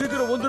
வயக்காட்டுக்கு போயிட்டு சீக்கிரம் வந்துடுறேன் டியூக்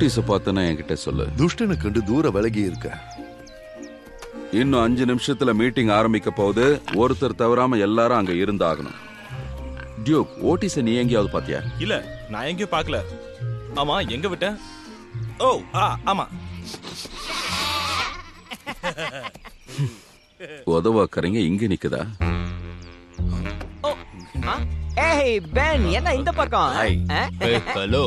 ஓட்டிஸ பார்த்தனா என்கிட்ட சொல்லு. துஷ்டனை கண்டு தூர விலகி இருக்க. இன்னும் அஞ்சு நிமிஷத்துல மீட்டிங் ஆரம்பிக்க போகுது. ஒருத்தர் தவறாம எல்லாரும் அங்க இருந்தாகணும். டியூக் ஓட்டிஸ நீ எங்கேயாவது பாத்தியா இல்ல நான் எங்கேயும் பார்க்கல. ஆமா எங்க விட்டேன்? ஓ ஆ ஆமா. உதவாக்கறீங்க இங்க நிக்குதா? ஏய் பென் என்ன இந்த பக்கம்? ஹலோ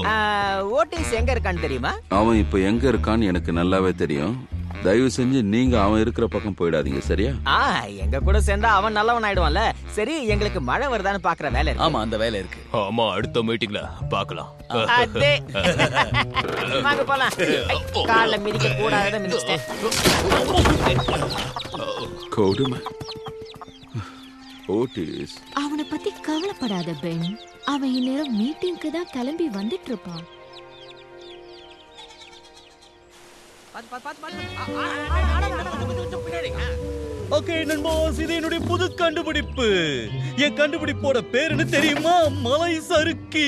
ஓட்டிஸ் எங்க இருக்கான்னு தெரியுமா? அவன் இப்ப எங்க இருக்கான்னு எனக்கு நல்லாவே தெரியும். தயவு செஞ்சு நீங்க அவன் இருக்கிற பக்கம் போயிடாதீங்க சரியா? ஆ எங்க கூட சேர்ந்தா அவன் நல்லவன் ஆயிடுவான்ல சரி எங்களுக்கு மழை வருதான்னு பாக்குற வேலை இருக்கு. ஆமா அந்த வேலை இருக்கு. ஆமா அடுத்த மீட்டிங்ல பார்க்கலாம் அதே. வாங்க போலாம். கால்ல மிதிக்க கூடாத மிதிச்சிட்டேன் கொடுமை? ஓட்டிஸ் அவனை பத்தி கவலைப்படாத பென் அவன் இந்நேரம் மீட்டிங்க்கு தான் கிளம்பி வந்துட்டு இருப்பான் ஓகே நண்போஸ் இது என்னுடைய புது கண்டுபிடிப்பு என் கண்டுபிடிப்போட பேர் என்ன தெரியுமா மலை சறுக்கி.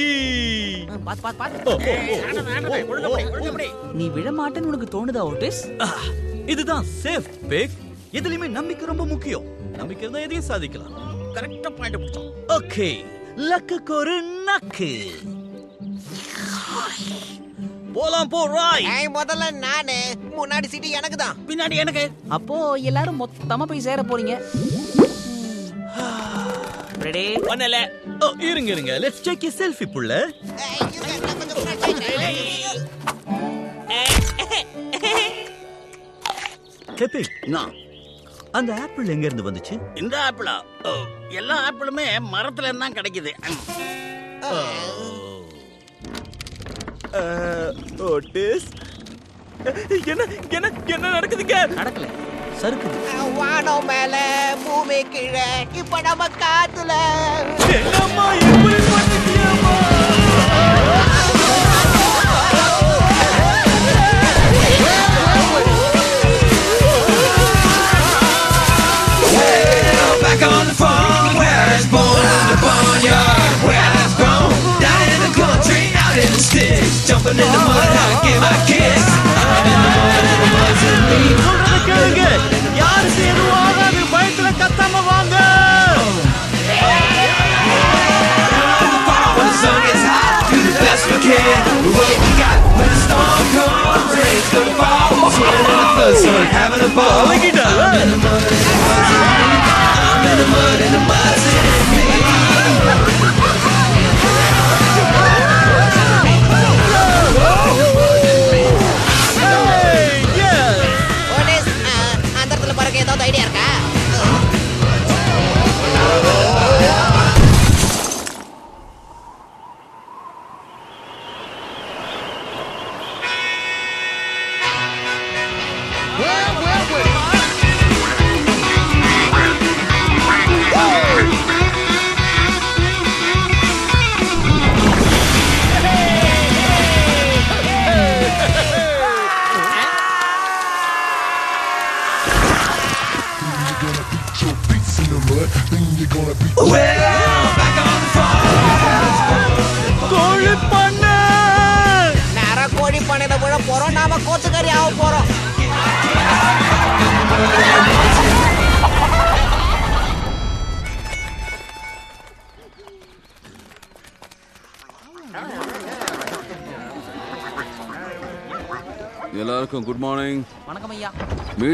நீ விழமாட்டேன்னு உனக்கு தோணுதா ஓட்டிஸ் இதுதான் சேஃப் பேக் எதுலயுமே நம்பிக்கை ரொம்ப முக்கியம் நம்பிக்கை இருந்தா எதையும் சாதிக்கலாம். கரெக்டா பாயிண்ட் பிடிச்சோம். ஓகே லக்குக்கு ஒரு நக்கு. போலாம் போ ராய். ஏய் முதல்ல நானு முன்னாடி சீட்டு எனக்கு தான். பின்னாடி எனக்கு. அப்போ எல்லாரும் மொத்தமா போய் சேர போறீங்க. ரெடி பண்ணல. ஓ இருங்க இருங்க. லெட்ஸ் டேக் எ செல்ஃபி புள்ள. ஹெப்பி நான் அந்த ஆப்பிள் எங்க இருந்து வந்துச்சு? இந்த ஆப்பிளா? ஓ, எல்லா ஆப்பிளுமே மரத்துல இருந்து தான் கிடைக்குது ஓட்டிஸ் என்ன என்ன என்ன நடக்குதுங்க? நடக்கல. சறுக்குது. வானம் மேல பூமி கீழே இப்ப நம்ம காத்துல. என்னம்மா இப்படி பண்ணிட்டியேம்மா? jumping in the mud, how to get my kicks. I'm in the mud, and the mud's in me. சொல்றத கேளுங்க யாருக்கு எதுவும் ஆகாது பயத்துல கத்தாம வாங்க When the sun gets hot, do the best we can. with What we got when the storm comes, rain's gonna fall. Swimming in the flood, sun, having a ball. பழகிட்டால I'm in the mud, and the mud's in me. I'm in the mud, and the mud's in me.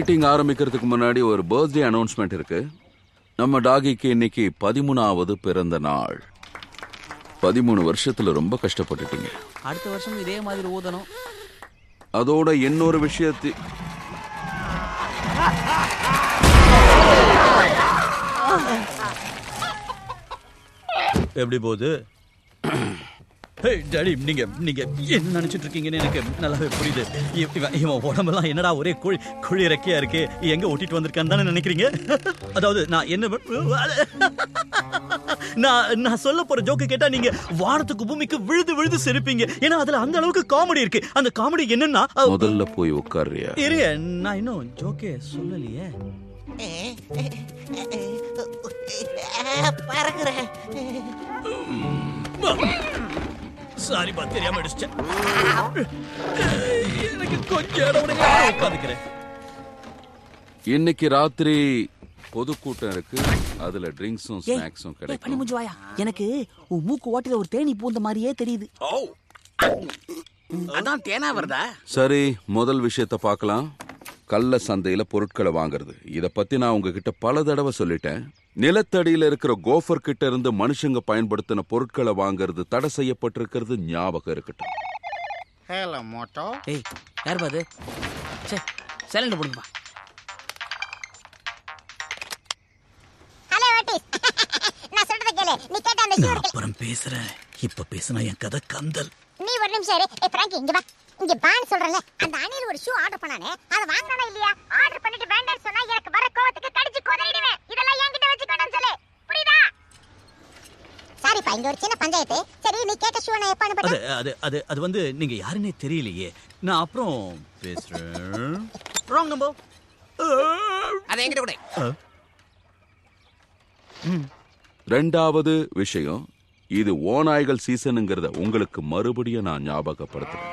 Meeting ஆரம்பிக்கிறதுக்கு முன்னாடி ஒரு birthday announcement இருக்கு. நம்ம டாகிக்கு இன்னைக்கு பதிமூணாவது பிறந்த நாள். பதிமூணு வருஷத்துல ரொம்ப கஷ்டப்பட்டுட்டீங்க. அடுத்த வருஷம் இதே மாதிரி ஊதணும். அதோட இன்னொரு விஷயத்தை எப்படி போகுது? ஹே டாடி நீங்க நீங்க என்ன நினைச்சிட்டு இருக்கீங்கன்னு எனக்கு நல்லாவே புரியுது. இவ- இவன் இவன் உடம்பெல்லாம் என்னடா ஒரே குழி குழி இறக்கியா இருக்கு? எங்க ஒட்டிட்டு வந்திருக்கான்னு தானே நினைக்கிறீங்க? அதாவது நான் என்ன நான் நான் சொல்ல போற ஜோக்கு கேட்டா நீங்க வானத்துக்கு பூமிக்கு விழுது விழுது சிரிப்பீங்க. ஏன்னா அதுல அந்த அளவுக்கு காமெடி இருக்கு. அந்த காமெடி என்னன்னா முதல்ல போய் உட்கார்றியா இருங்க நான் இன்னும் ஜோக்கே சொல்லலையே. பறக்குறேன் சாரி பா தெரியாம அடிச்சிட்டேன் எனக்கு கொஞ்சம் இடம் உட்காந்துக்கிறேன் இன்னைக்கு ராத்திரி பொதுக்கூட்டம் இருக்கு. அதுல ட்ரிங்க்ஸும் ஸ்நாக்ஸும் பண்ணி கிடைக்கும். முடிஞ்சு வாயா எனக்கு உன் மூக்கு ஓட்டில ஒரு தேனி பூந்த மாதிரியே தெரியுது. அதான் தேனா வருதா? சரி முதல் விஷயத்த பார்க்கலாம். கள்ள சந்தையில பொருட்களை வாங்குறது. இத பத்தி நான் உங்ககிட்ட பல தடவை சொல்லிட்டேன். நிலத்தடியில இருக்கிற கோஃபர் கிட்ட இருந்து மனுஷங்க பயன்படுத்தின பொருட்களை வாங்குறது தடை செய்யப்பட்டிருக்கிறது ஞாபகம் இருக்கட்டும். Hello Moto. ஏய் யார் பாது? சே சைலண்ட் போடுங்கப்பா ஹலோ ஓட்டிஸ் நான் சொல்றத கேளு. நீ கேட்ட அந்த ஷூ நான் இருக்கு அப்புறம் பேசுறேன். இப்ப பேசினா என் கதை கந்தல். நீ ஒரு நிமிஷம் இரு. ஏய் பிராங்கி இங்க வா. இங்க பான் சொல்றல அந்த அணில் ஒரு ஷூ ஆர்டர் பண்ணானே அத வாங்கறானா இல்லையா? ஆர்டர் பண்ணிட்டு வேண்டாம்னு சொன்னா எனக்கு வர கோவத்துக்கு கடிச்சு கொதறிடுவேன். இதெல்லாம் என்கிட்ட வச்சுக்கோன்னு சொல்லு. புரியுதா? சாரிப்பா இங்க ஒரு சின்ன பஞ்சாயத்து. சரி நீ கேட்ட ஷூ நான் எப்ப அது அனுப்பட்டேன் அது அது அது வந்து நீங்க யாருன்னே தெரியலையே. நான் அப்புறம் பேசுறேன். ராங் நம்பர் அதை என்கிட்ட கூட. ரெண்டாவது விஷயம் இது ஓநாய்கள் சீசனுங்கிறத உங்களுக்கு மறுபடியும் நான் ஞாபகப்படுத்துறேன்.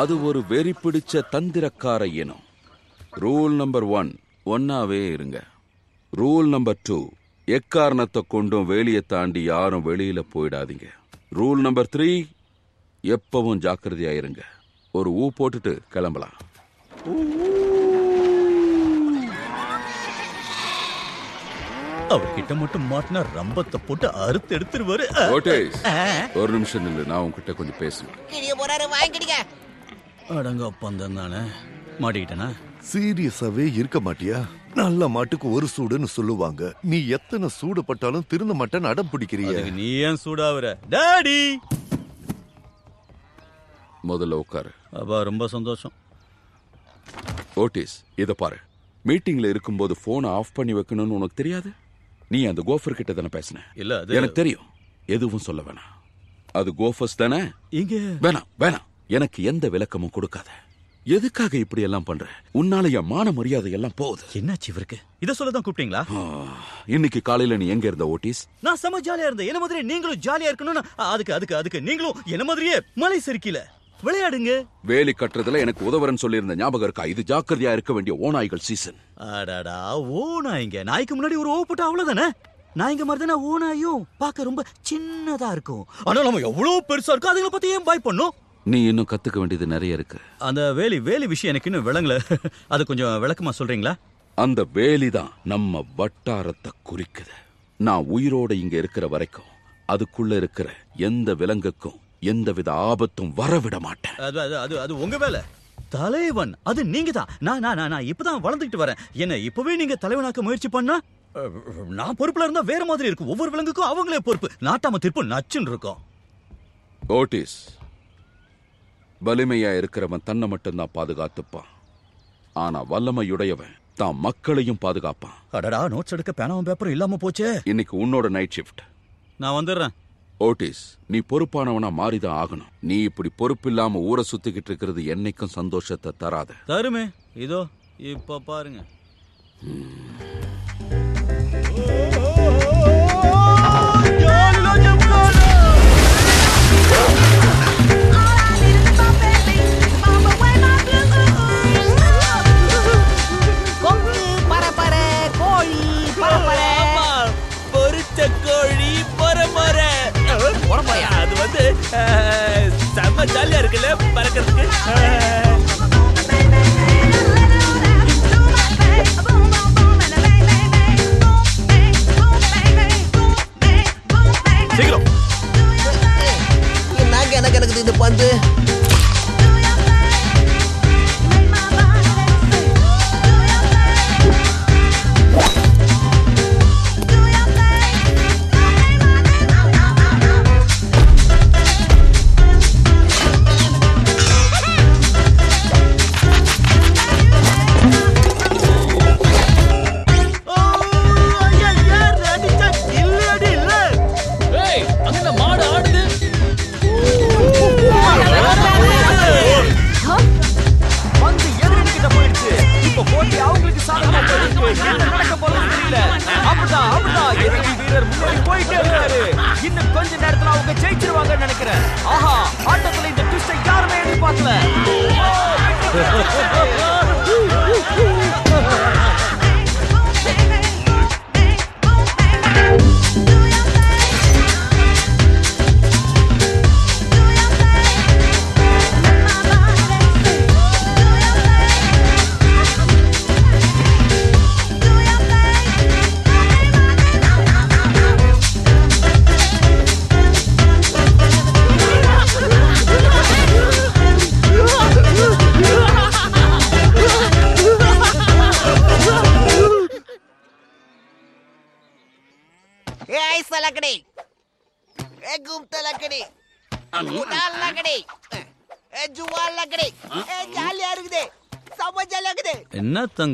அது ஒரு வெறி பிடிச்ச தந்திரக்கார இனம். ரூல் நம்பர் ஒன் ஒன்னாவே இருங்க. ரூல் நம்பர் டூ எக்காரணத்தை கொண்டும் வேலியை தாண்டி யாரும் வெளியில போயிடாதீங்க. ரூல் நம்பர் த்ரீ எப்பவும் ஜாக்கிரதையாயிருங்க ஒரு ஊ போட்டுட்டு கிளம்பலாம். அவர்கிட்ட மட்டும் மாட்டினா ரம்பத்தை போட்டு அறுத்து எடுத்துருவாரு. ஓட்டேஸ் ஒரு நிமிஷம் நில்லு நான் உன்கிட்ட கொஞ்சம் பேசணும். கிழிய போறாரு வாங்கிடுங்க அடங்க பந்தம் தானே மாட்டிக்கிட்டேனா? சீரியஸாவே இருக்க மாட்டியா? நல்ல மாட்டுக்கு ஒரு சூடுன்னு சொல்லுவாங்க. நீ எத்தனை சூடு பட்டாலும் திருந்த மாட்டேன்னு அடம் பிடிக்கிறிய. நீ ஏன் சூடாவுற? டாடி! முதல்ல உட்காரு. அப்பா ரொம்ப சந்தோஷம். ஓட்டிஸ் இத பாரு. மீட்டிங்ல இருக்கும்போது போனை ஆஃப் பண்ணி வைக்கணும்னு உனக்கு தெரியாது? நீ அந்த கோஃபர் கிட்ட தானே பேசின? இல்ல எனக்கு தெரியும். எதுவும் சொல்ல வேணாம். அது கோஃபர்ஸ் தானே? இங்க வேணாம் வேணாம். எனக்கு எந்த விளக்கமும் கொடுக்காத. எதுக்காக இப்படி எல்லாம் பண்ற? உன்னால என் மான மரியாதை எல்லாம் போகுது. என்னாச்சு இவருக்கு? இத சொல்ல தான் கூப்பிட்டீங்களா இன்னைக்கு காலையில நீ எங்க இருந்த ஓட்டிஸ்? நான் செம ஜாலியா இருந்தேன். என்ன மாதிரி நீங்களும் ஜாலியா இருக்கணும்னு அதுக்கு அதுக்கு அதுக்கு. நீங்களும் என்ன மாதிரியே மலை சரிக்கல. விளையாடுங்க. வேலி கட்டுறதுல எனக்கு உதவுறன்னு சொல்லியிருந்த ஞாபகம் இருக்கா? இது ஜாக்கிரதையா இருக்க வேண்டிய ஓநாய்கள் சீசன் அடாடா ஓ நாய்ங்க நாய்க்கு முன்னாடி ஒரு ஓ போட்டா அவ்வளவுதானே? நாய்ங்க மாதிரி தானே ஓ நாயும் பார்க்க ரொம்ப சின்னதா இருக்கும். ஆனா நம்ம எவ்வளவு பெருசா இருக்கும் அதுங்களை பத்தி ஏன் பாய் பண்ணும்? நீ இன்னும் கத்துக்க வேண்டியது நிறைய இருக்கு. அந்த வேலி வேலி விஷயம் எனக்கு இன்னும் விளங்கல. அது கொஞ்சம் விளக்கமா சொல்றீங்களா? அந்த வேலிதான் நம்ம வட்டாரத்தை குறிக்குது. நான் உயிரோட இங்க இருக்கிற வரைக்கும் அதுக்குள்ள இருக்கிற எந்த விலங்குக்கும் எந்தவித ஆபத்தும் வரவிட மாட்டேன். அது அது அது அது உங்க வேலை. தலைவன் அது நீங்க தான் நான் நான் நான் நான் இப்பதான் வளர்ந்துக்கிட்டு வரேன். என்ன இப்பவே நீங்க தலைவனாக்க முயற்சி பண்ணா? அஹ், நான் பொறுப்புல இருந்தா வேற மாதிரி இருக்கும். ஒவ்வொரு விலங்குக்கும் அவங்களே பொறுப்பு. நாட்டாம திருப்பு நச்சுன்னு இருக்கும். ஓட்டிஸ் வலிமையா இருக்கிறவன் தன்னை மட்டும்தான் பாதுகாத்துப்பான். ஆனா வல்லமையுடையவன் தான் மக்களையும் பாதுகாப்பான். அடடா நோட்ஸ் எடுக்க பேனாவும் பேப்பரும் இல்லாம போச்சே. இன்னைக்கு உன்னோட நைட் ஷிஃப்ட் நான் வந்துடுறேன். ஓட்டிஸ் நீ பொறுப்பானவனா மாறிதான் ஆகணும். நீ இப்படி பொறுப்பில்லாம ஊரை சுத்திக்கிட்டு இருக்கிறது என்னைக்கும் சந்தோஷத்தை தராது. தருமே. இதோ இப்ப பாருங்க.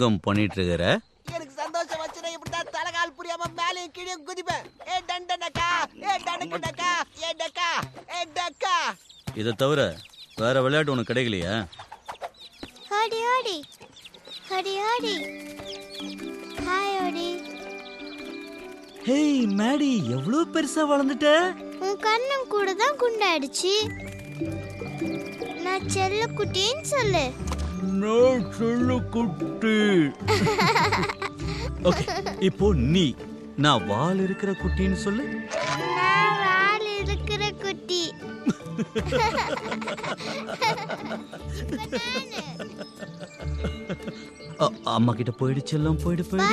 தங்கம் பண்ணிட்டு இருக்கிற எனக்கு சந்தோஷம் வச்சுனா இப்படிதான் தலைகால் புரியாம மேலேயும் கீழே குதிப்பேன். ஏ டண்டனக்கா ஏ டனக்கடக்கா ஏ டக்கா ஏ டக்கா. இதை தவிர வேற விளையாட்டு உனக்கு கிடைக்கலையா. ஹாடி ஹாடி ஹாடி ஹாடி ஹாய் ஹாடி ஹேய் மேடி எவ்வளவு பெருசா வளர்ந்துட்ட? உன் கண்ணம் கூட தான் குண்டாயிடுச்சு. நான் செல்ல குட்டின்னு சொல்லு. நான் சொல்லு குட்டி ஓகே இப்போ நீ நான் வால் இருக்கிற குட்டின்னு சொல்லு. நான் வால் இருக்கிற குட்டி. அம்மா கிட்ட போயிடுச்சு எல்லாம் போயிடு போயிடு.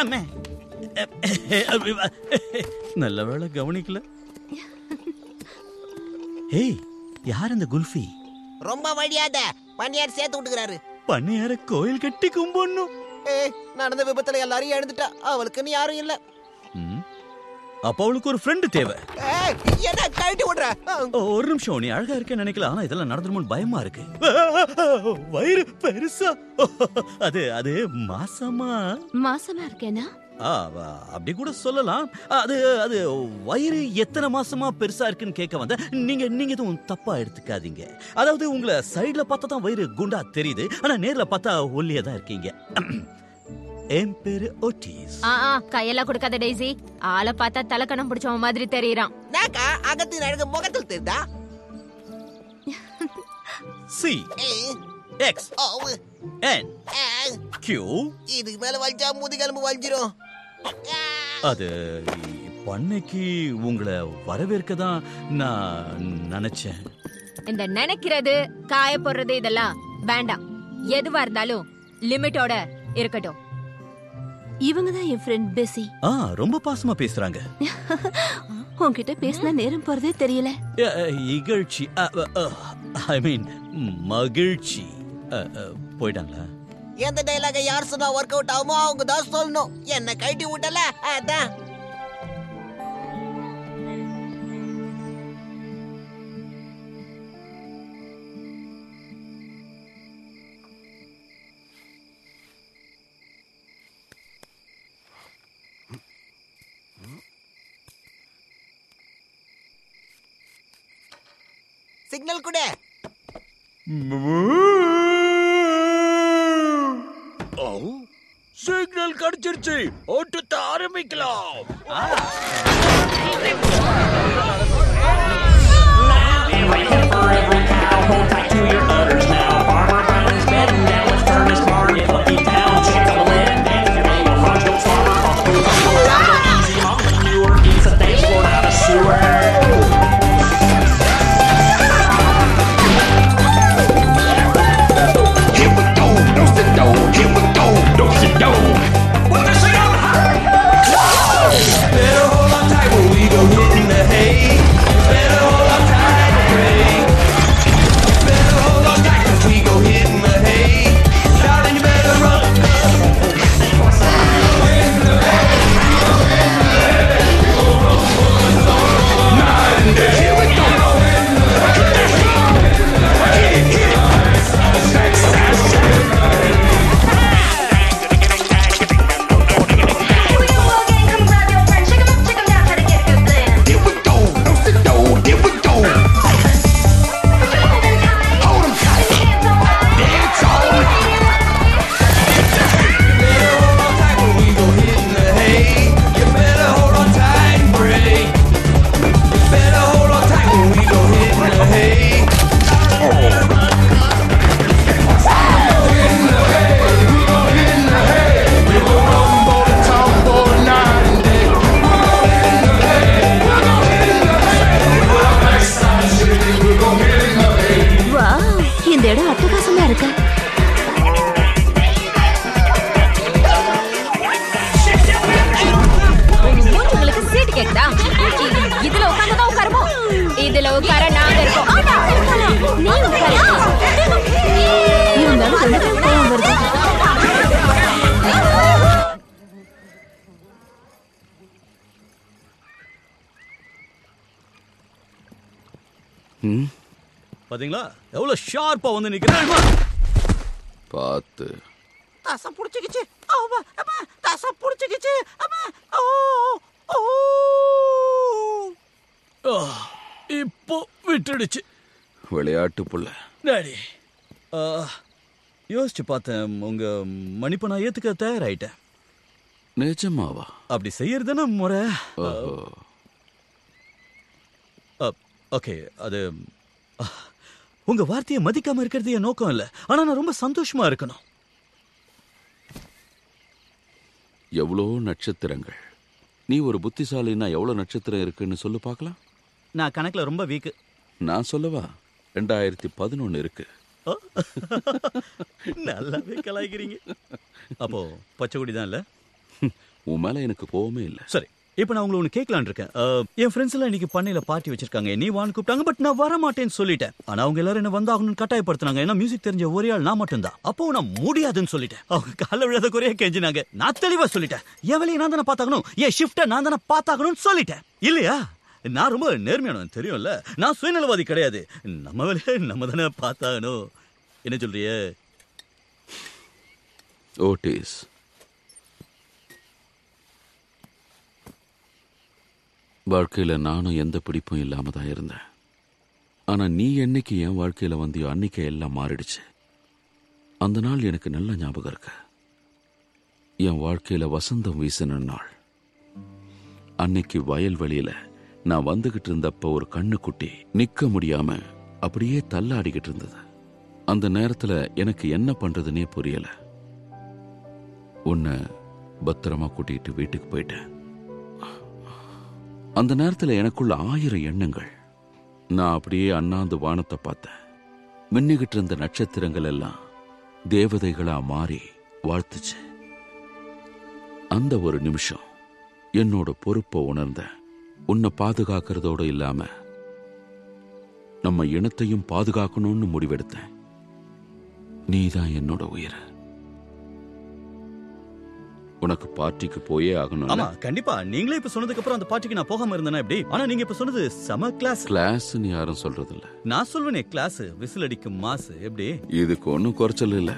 அம்மே. நல்ல வேளை கவனிக்கல. ஏய் யார் இந்த குல்ஃபி? ரொம்ப வழியாத. பணியார் சேர்த்து விட்டுக்கிறாரு. பண்ணையார கோயில் கட்டி கும்பிடணும். ஏய் நடந்த விபத்துல எல்லாரும் எழுந்துட்டா அவளுக்குன்னு யாரும் இல்ல. ம். அப்ப அவளுக்கு ஒரு ஃப்ரெண்டு தேவை. ஏய் என்ன கழட்டி விடுற? ஒரு நிமிஷம் நீ அழகா இருக்கேன்னு நினைக்கல. ஆனா இதெல்லாம் நடந்துருமோன்னு பயமா இருக்கு. வயிறு பெருசா. அது அது மாசமா? மாசமா இருக்கேனா? அப்படி கூட சொல்லலாம். அது அது வயிறு எத்தனை மாசமா பெருசா இருக்குன்னு கேட்க வந்த நீங்க நீங்க எதுவும் தப்பா எடுத்துக்காதீங்க. அதாவது உங்களை சைடுல பார்த்தா தான் வயிறு குண்டா தெரியுது ஆனா நேர்ல பார்த்தா ஒல்லியா தான் இருக்கீங்க. என் பேரு ஓட்டிஸ். ஆ ஆ கையெல்லாம் கொடுக்காத டெய்ஸி. ஆளை பார்த்தா தலைக்கணம் பிடிச்சவன் மாதிரி தெரியறான். நாக்கா அகத்தின் அழகு முகத்தில் தெரிதா சி. எக்ஸ் என் கியூ இதுக்கு மேல வலிச்சா முதுகெலும்பு வலிச்சிரும் அது பண்ணைக்கு உங்களை வரவேற்க தான் நான் நினைச்சேன். இந்த நினைக்கிறது காய போடுறது இதெல்லாம் வேண்டாம். எதுவா இருந்தாலும் லிமிட்டோட இருக்கட்டும். இவங்க தான் என் ஃப்ரெண்ட் பெசி ஆ ரொம்ப பாசமா பேசுறாங்க. உன்கிட்ட பேசினா நேரம் போறதே தெரியல. இகழ்ச்சி. ஐ மீன் மகிழ்ச்சி. போயிட்டாங்களா எந்த டைலாக யார் சொன்னா ஒர்க் அவுட் ஆகுமோ அவங்க தான் சொல்லணும். என்ன கழட்டி விட்டல அதான். சிக்னல் கூட. ಸಿಗ್ನಲ್ ಕಡ್ಚಿರ್ಚಿ ಓಟುತ್ತ ಆರಂಭಿಕಲ Now, wait for every cow, hold tight to your udders now. யோசிச்சு பார்த்தேன். உங்க மன்னிப்பை நான் ஏத்துக்க தயாராயிட்டேன். நிஜமாவா? அப்படி செய்யறதுன்னு முறை. ஓகே அது உங்க வார்த்தையை மதிக்காம இருக்கிறது என் நோக்கம் இல்ல. ஆனா நான் ரொம்ப சந்தோஷமா இருக்கணும். எவ்வளோ நட்சத்திரங்கள்? நீ ஒரு புத்திசாலின்னா எவ்வளோ நட்சத்திரம் இருக்குன்னு சொல்லு பார்க்கலாம். நான் கணக்குல ரொம்ப வீக்கு நான் சொல்லவா? ரெண்டாயிரத்தி பதினொன்னு இருக்கு. நல்லாவே கலாய்க்கிறீங்க. அப்போ பச்சைக்குடி தான் இல்ல உன் மேல எனக்கு கோவமே இல்லை. சரி இப்போ நான் உங்களை ஒன்று கேட்கலான் இருக்கேன். என் ஃப்ரெண்ட்ஸ் எல்லாம் இன்னைக்கு பண்ணையில பார்ட்டி வச்சிருக்காங்க. நீ வான்னு கூப்பிட்டாங்க பட் நான் வர மாட்டேன்னு சொல்லிட்டேன். ஆனா அவங்க எல்லாரும் என்ன வந்தாகணும்னு கட்டாயப்படுத்தினாங்க. ஏன்னா மியூசிக் தெரிஞ்ச ஒரே ஆள் நான் மட்டும்தான். அப்போ நான் முடியாதுன்னு சொல்லிட்டேன். அவங்க கால விழாத குறைய கெஞ்சினாங்க. நான் தெளிவா சொல்லிட்டேன். என் வேலையை நான் தானே பார்த்தாகணும். என் ஷிஃப்ட்டை நான் தானே பார்த்தாகணும்னு சொல்லிட்டேன். இல்லையா? நான் ரொம்ப நேர்மையானவன் தெரியும்ல? நான் சுயநலவாதி கிடையாது. நம்ம வேலையை நம்ம தானே பார்த்தாகணும். என்ன சொல்றியே? ஓட்டிஸ் வாழ்க்கையில நானும் எந்த பிடிப்பும் இல்லாம தான் இருந்தேன். ஆனா நீ என்னைக்கு என் வாழ்க்கையில வந்தியோ அன்னைக்கு எல்லாம் மாறிடுச்சு. அந்த நாள் எனக்கு நல்ல ஞாபகம் இருக்கு. என் வாழ்க்கையில வசந்தம் வீசின நாள். அன்னைக்கு வயல்வெளியில நான் வந்துகிட்டு இருந்தப்ப ஒரு கண்ணுக்குட்டி நிக்க முடியாம அப்படியே தள்ளாடிக்கிட்டு இருந்தது. அந்த நேரத்துல எனக்கு என்ன பண்றதுனே புரியல. உன்னை பத்திரமா கூட்டிட்டு வீட்டுக்கு போயிட்டேன். அந்த நேரத்துல எனக்குள்ள ஆயிரம் எண்ணங்கள். நான் அப்படியே அண்ணாந்து வானத்தை பார்த்தேன். மின்னுகிட்டு இருந்த நட்சத்திரங்கள் எல்லாம் தேவதைகளா மாறி வாழ்த்துச்சு. அந்த ஒரு நிமிஷம் என்னோட பொறுப்பை உணர்ந்தேன். உன்னை பாதுகாக்கிறதோட இல்லாம நம்ம இனத்தையும் பாதுகாக்கணும்னு முடிவெடுத்தேன். நீதான் என்னோட உயிர். உனக்கு பார்ட்டிக்கு போயே ஆகணும் ஆமா கண்டிப்பா. நீங்களே இப்ப சொன்னதுக்கு அப்புறம் அந்த பார்ட்டிக்கு நான் போகாம இருந்தேனா எப்படி? ஆனா நீங்க இப்ப சொன்னது சம கிளாஸ் கிளாஸ்ன்னு யாரும் சொல்றது இல்ல நான் சொல்வேனே கிளாஸ் விசில் அடிக்கும் மாசு எப்படி? இதுக்கு ஒன்னும் குறைச்சல் இல்ல.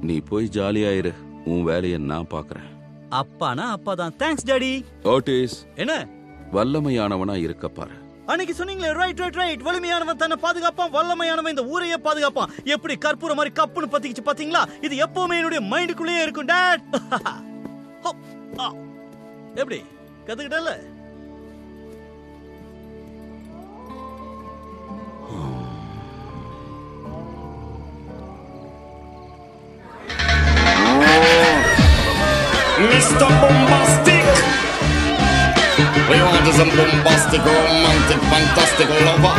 நீ போய் ஜாலியாயிரு. உன் வேலையை நான் பாக்குறேன். அப்பானா அப்பா தான் தேங்க்ஸ் டாடி ஓட்டிஸ் என்ன? வல்லமையானவனா இருக்க பாரு. அன்னைக்கு சொன்னீங்களே ரைட் ரைட் ரைட் வலிமையானவன் தன்னை பாதுகாப்பான். வல்லமையானவன் இந்த ஊரையே பாதுகாப்பான். எப்படி கற்பூர மாதிரி கப்புன்னு பத்திக்கிச்சு பாத்தீங்களா? இது எப்பவுமே என்னுடைய மைண்டுக்குள்ளேயே இருக்கும் டாட் எப்படி? கத்துக்கிட்டல Mr. Bombastic. We want is a bombastic, romantic, fantastic lover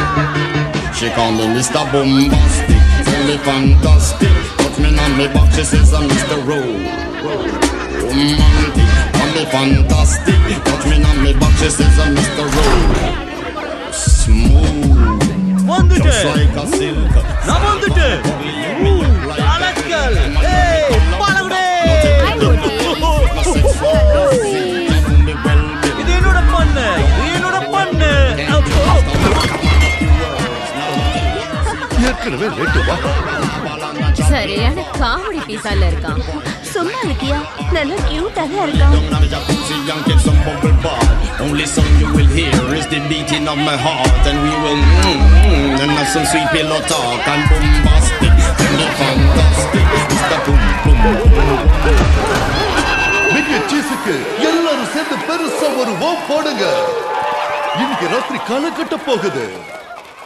She call me Mr. Bombastic, tell me fantastic Put me on me back, she says I'm Mr. Romantic, call me fantastic Put me on me back, she says I'm Mr. Romantic smooth. Just like a silk. Now on the day. Ooh, Alaska. Hey. ஏற்கனவே late வா சரியான comedy பீஸால இருக்கான் சும்மா இருக்கியா நல்லா இருக்கான் some bubble bath. Only song you will hear is the beating of my heart, and we will mm, mm, and have some sweet pillow talk and bombastic and the fantastic. Mr. Boom Boom Boom. மிக்க சீசுக்கு எல்லாரும் சேர்ந்து பெருசா ஒரு ஓம் போடுங்க இன்னைக்கு ராத்திரி காலை கட்ட போகுது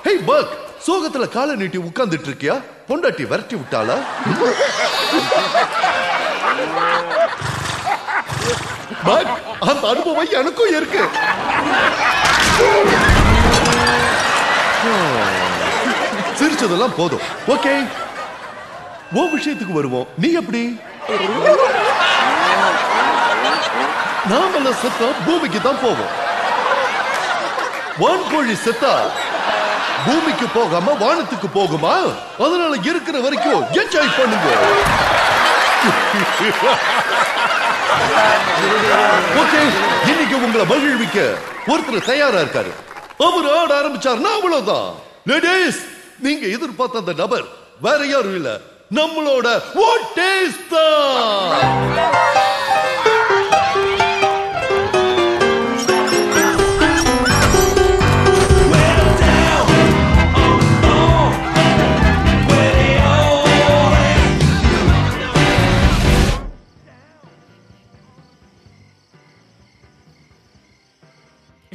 ஹே பக் சோகத்துல காலை நீட்டி உட்கார்ந்துட்டு இருக்கியா பொண்டாட்டி விரட்டி விட்டாளா? அந்த அனுபவம் எனக்கும் இருக்கு. சிரிச்சதெல்லாம் போதும். ஓகே. ஓ விஷயத்துக்கு வருவோம். நீ எப்படி? நாமெல்லாம் செத்தா பூமிக்கு தான் போவோம். வான்கோழி செத்தா பூமிக்கு போகாம வானத்துக்கு போகுமா? அதனால இருக்கிற வரைக்கும் என்ஜாய் பண்ணுங்க. ஓகே இன்னைக்கு உங்களை மகிழ்விக்க ஒருத்தர் தயாரா இருக்காரு. அவர் ஆட ஆரம்பிச்சாருன்னா அவ்வளவுதான். லேடிஸ் நீங்க எதிர்பார்த்த அந்த நபர் வேற யாரும் இல்ல. நம்மளோட ஓட்டேஸ் தான்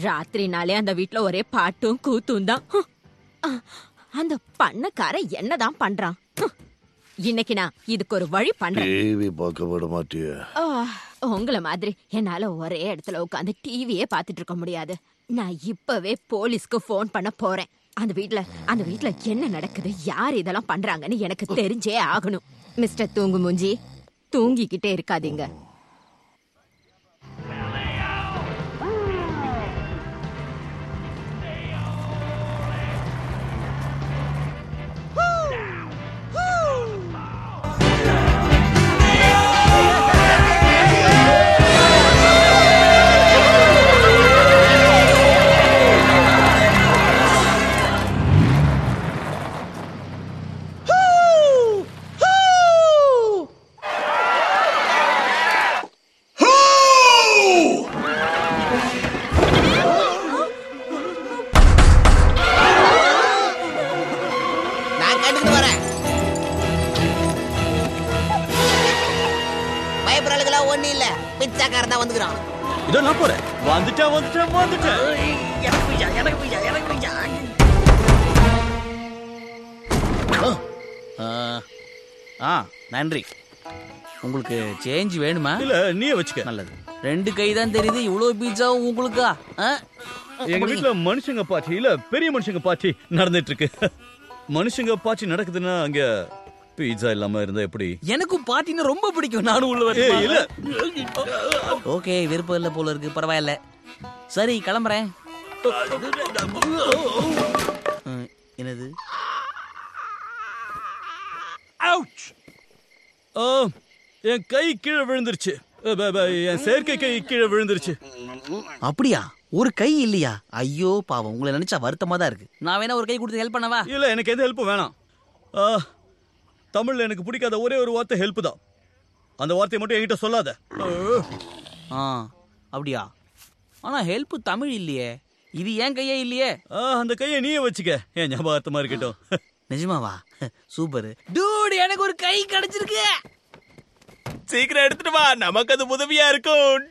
ராத்திரினாலே அந்த வீட்ல ஒரே பாட்டும் கூத்தும் தான். அந்த பண்ணக்காரன் என்னதான் பண்றான். இன்னைக்கு நான் இதுக்கு ஒரு வழி பண்றேன். டிவி பார்க்க விட மாட்டிய. ஆ, உங்கள மாதிரி என்னால ஒரே இடத்துல உட்காந்து டிவியே பார்த்துட்டு இருக்க முடியாது. நான் இப்பவே போலீஸ்க்கு ஃபோன் பண்ண போறேன். அந்த வீட்ல அந்த வீட்ல என்ன நடக்குது யார் இதெல்லாம் பண்றாங்கன்னு எனக்கு தெரிஞ்சே ஆகணும். மிஸ்டர் தூங்கு மூஞ்சி தூங்கிக்கிட்டே இருக்காதீங்க. இதோ நான் போறேன். வந்துட்டேன் வந்துட்டேன் வந்துட்டேன் எனக்கு பிடிச்சா எனக்கு பிடிச்சா எனக்கு பிடிச்சா ஆ, ஆ நன்றி. உங்களுக்கு சேஞ்ச் வேணுமா? இல்ல நீயே வச்சுக்க. நல்லது. ரெண்டு கை தான் தெரியுது இவ்வளவு பீட்சாவும் உங்களுக்கா? ஆ? எங்க வீட்ல மனுஷங்க பாச்சி இல்ல பெரிய மனுஷங்க பாச்சி நடந்துட்டு இருக்கு. மனுஷங்க பாச்சி நடக்குதுன்னா அங்க பீட்சா இல்லாம இருந்தா எப்படி? எனக்கும் பாட்டின்னு ரொம்ப பிடிக்கும். நானும் உள்ள இல்ல. ஓகே விருப்பம் இல்ல போல இருக்கு. பரவாயில்ல. சரி கிளம்புறேன். என்னது? என் கை கீழே விழுந்துருச்சு. என் செயற்கை கை கீழே விழுந்துருச்சு. அப்படியா? ஒரு கை இல்லையா? ஐயோ பாவம். உங்களை நினைச்சா வருத்தமா தான் இருக்கு. நான் வேணா ஒரு கை கொடுத்து ஹெல்ப் பண்ணவா? இல்ல எனக்கு எந்த ஹெல்ப்பும் வேணாம். ஆ, தமிழ்ல எனக்கு பிடிக்காத ஒரே ஒரு வார்த்தை ஹெல்ப் தான். அந்த வார்த்தையை மட்டும் என்கிட்ட சொல்லாத. ஆ அப்படியா? ஆனா ஹெல்ப் தமிழ் இல்லையே. இது ஏன் கையே இல்லையே. ஆ, அந்த கையை நீயே வச்சுக்க. ஏன் ஞாபகார்த்தமா இருக்கட்டும். நிஜமாவா? சூப்பர். டூட் எனக்கு ஒரு கை கிடைச்சிருக்கு. சீக்கிரம் எடுத்துட்டு வா. நமக்கு அது உதவியா இருக்கும்.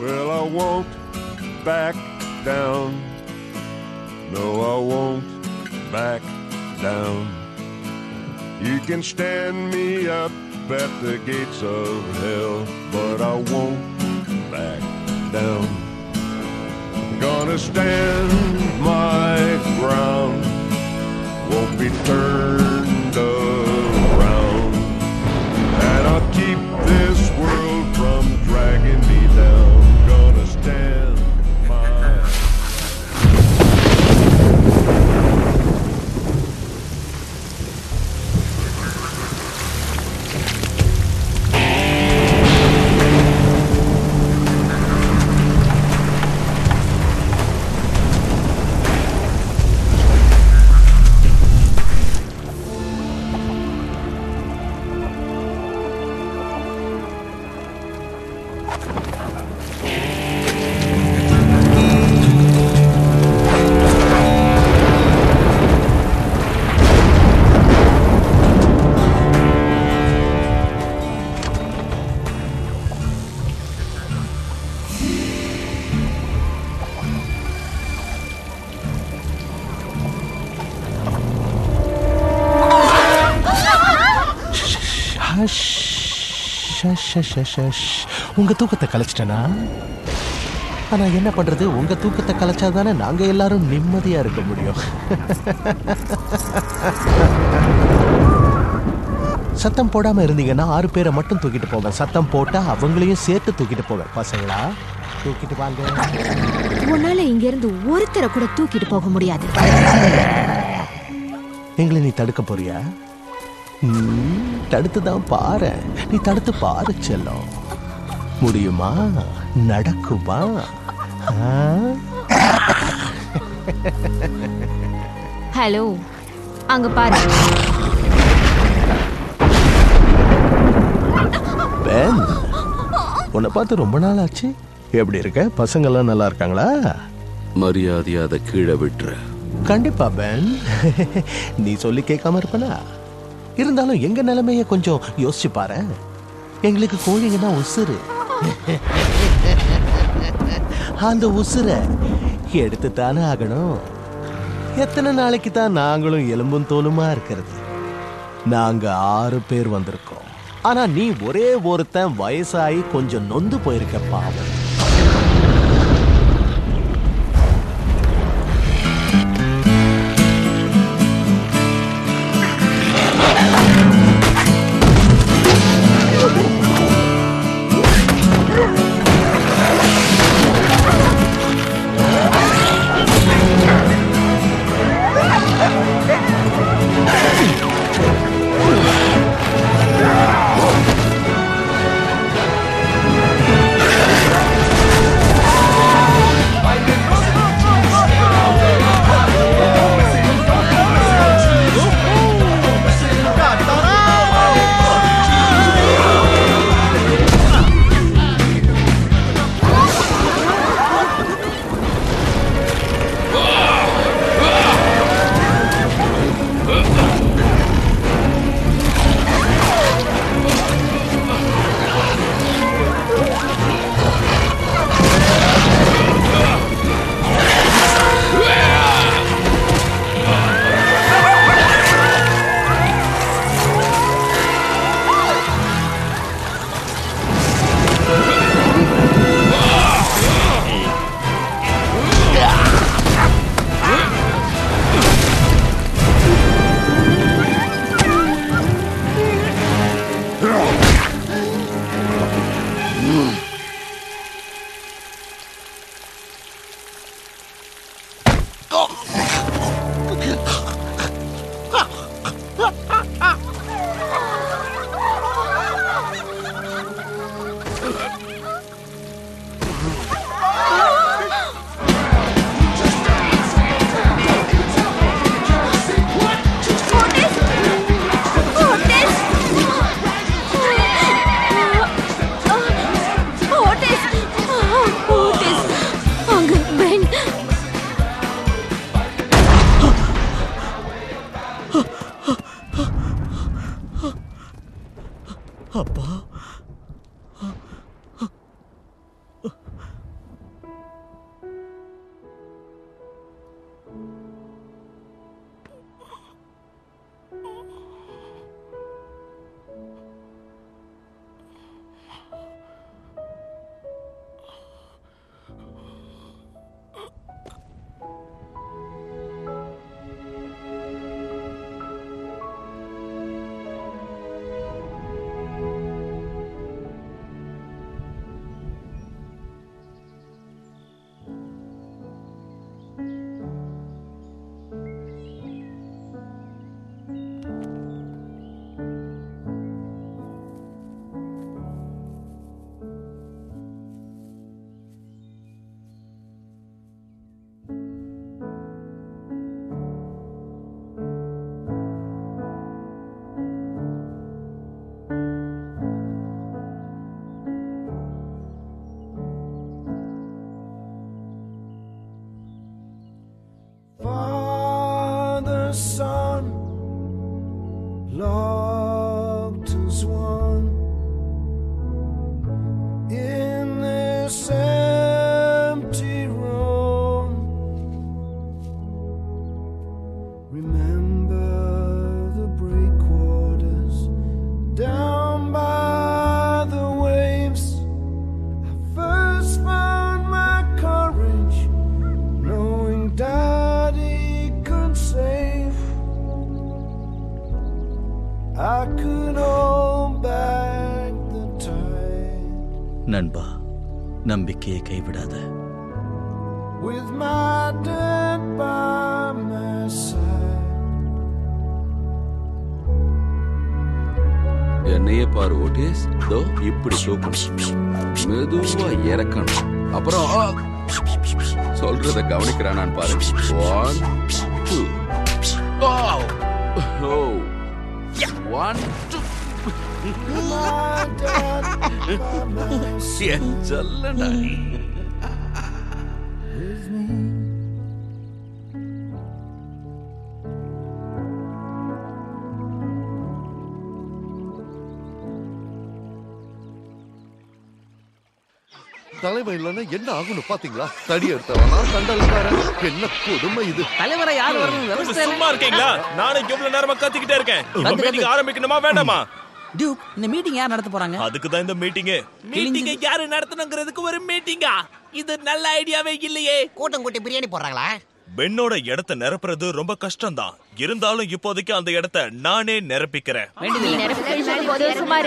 Well, I won't back down. No, I won't back down. You can stand me up at the gates of hell, but I won't back down. Gonna stand my ground, won't be turned around. உங்க தூக்கத்தை கலைச்சிட்டனா? ஆனா என்ன பண்றது? உங்க தூக்கத்தை கலைச்சாதானே நாங்க எல்லாரும் நிம்மதியா இருக்க முடியும். சத்தம் போடாம இருந்தீங்கன்னா ஆறு பேரை மட்டும் தூக்கிட்டு போவேன் சத்தம் போட்டா அவங்களையும் சேர்த்து தூக்கிட்டு போவேன் பசங்களா? தூக்கிட்டு வாங்க. உன்னால இங்க இருந்து ஒருத்தரை கூட தூக்கிட்டு போக முடியாது. எங்களை நீ தடுக்க போறியா? தடுத்து தான் பாரு நீ தடுத்து பாரு செல்லம். முடியுமா? நடக்குமா? ஹலோ அங்க பாரு. பென் உன்னை பார்த்து ரொம்ப நாள் ஆச்சு எப்படி இருக்க? பசங்கெல்லாம் நல்லா இருக்காங்களா? மரியாதையா அதை கீழே விட்டுரு கண்டிப்பா பென் நீ சொல்லி கேட்காம இருப்பனா? இருந்தாலும் எங்க நிலைமைய கொஞ்சம் யோசிச்சு பாரு. எங்களுக்கு கோழிங்கன்னா உசுறு. அந்த உசுரை எடுத்து தானே ஆகணும். எத்தனை நாளைக்கு தான் நாங்களும் எலும்பும் தோலுமா இருக்கிறது? நாங்க ஆறு பேர் வந்திருக்கோம். ஆனா நீ ஒரே ஒருத்தன் வயசாகி கொஞ்சம் நொந்து போயிருக்க பாவம். ஒன் டூ என் செல்லடா நீ. தலைவன் இல்லைன்னா என்ன ஆகும்னு பாத்தீங்களா? தடி எடுத்தவனா. கண்டலக்காரன் என்ன கொடுமை இது? தலைவரை யார் வரணும் சும்மா இருக்கீங்களா? நானும் எவ்வளவு நேரமா கத்திக்கிட்டே இருக்கேன். மீட்டிங் வந்து. ஆரம்பிக்கணுமா வேண்டாமா? டியூக் இந்த மீட்டிங் யார் நடத்த போறாங்க? அதுக்கு தான் இந்த மீட்டிங் மீட்டிங்க யாரு நடத்தணுங்கிறதுக்கு ஒரு மீட்டிங்கா இது நல்ல ஐடியாவே இல்லையே. கூட்டம் கூட்டி பிரியாணி போடுறாங்களா? பெண்ணோட இடத்த நிரப்புறது ரொம்ப கஷ்டம்தான். இருந்தாலும் இப்போதைக்கு அந்த இடத்த நானே நிரப்பிக்கிறேன்.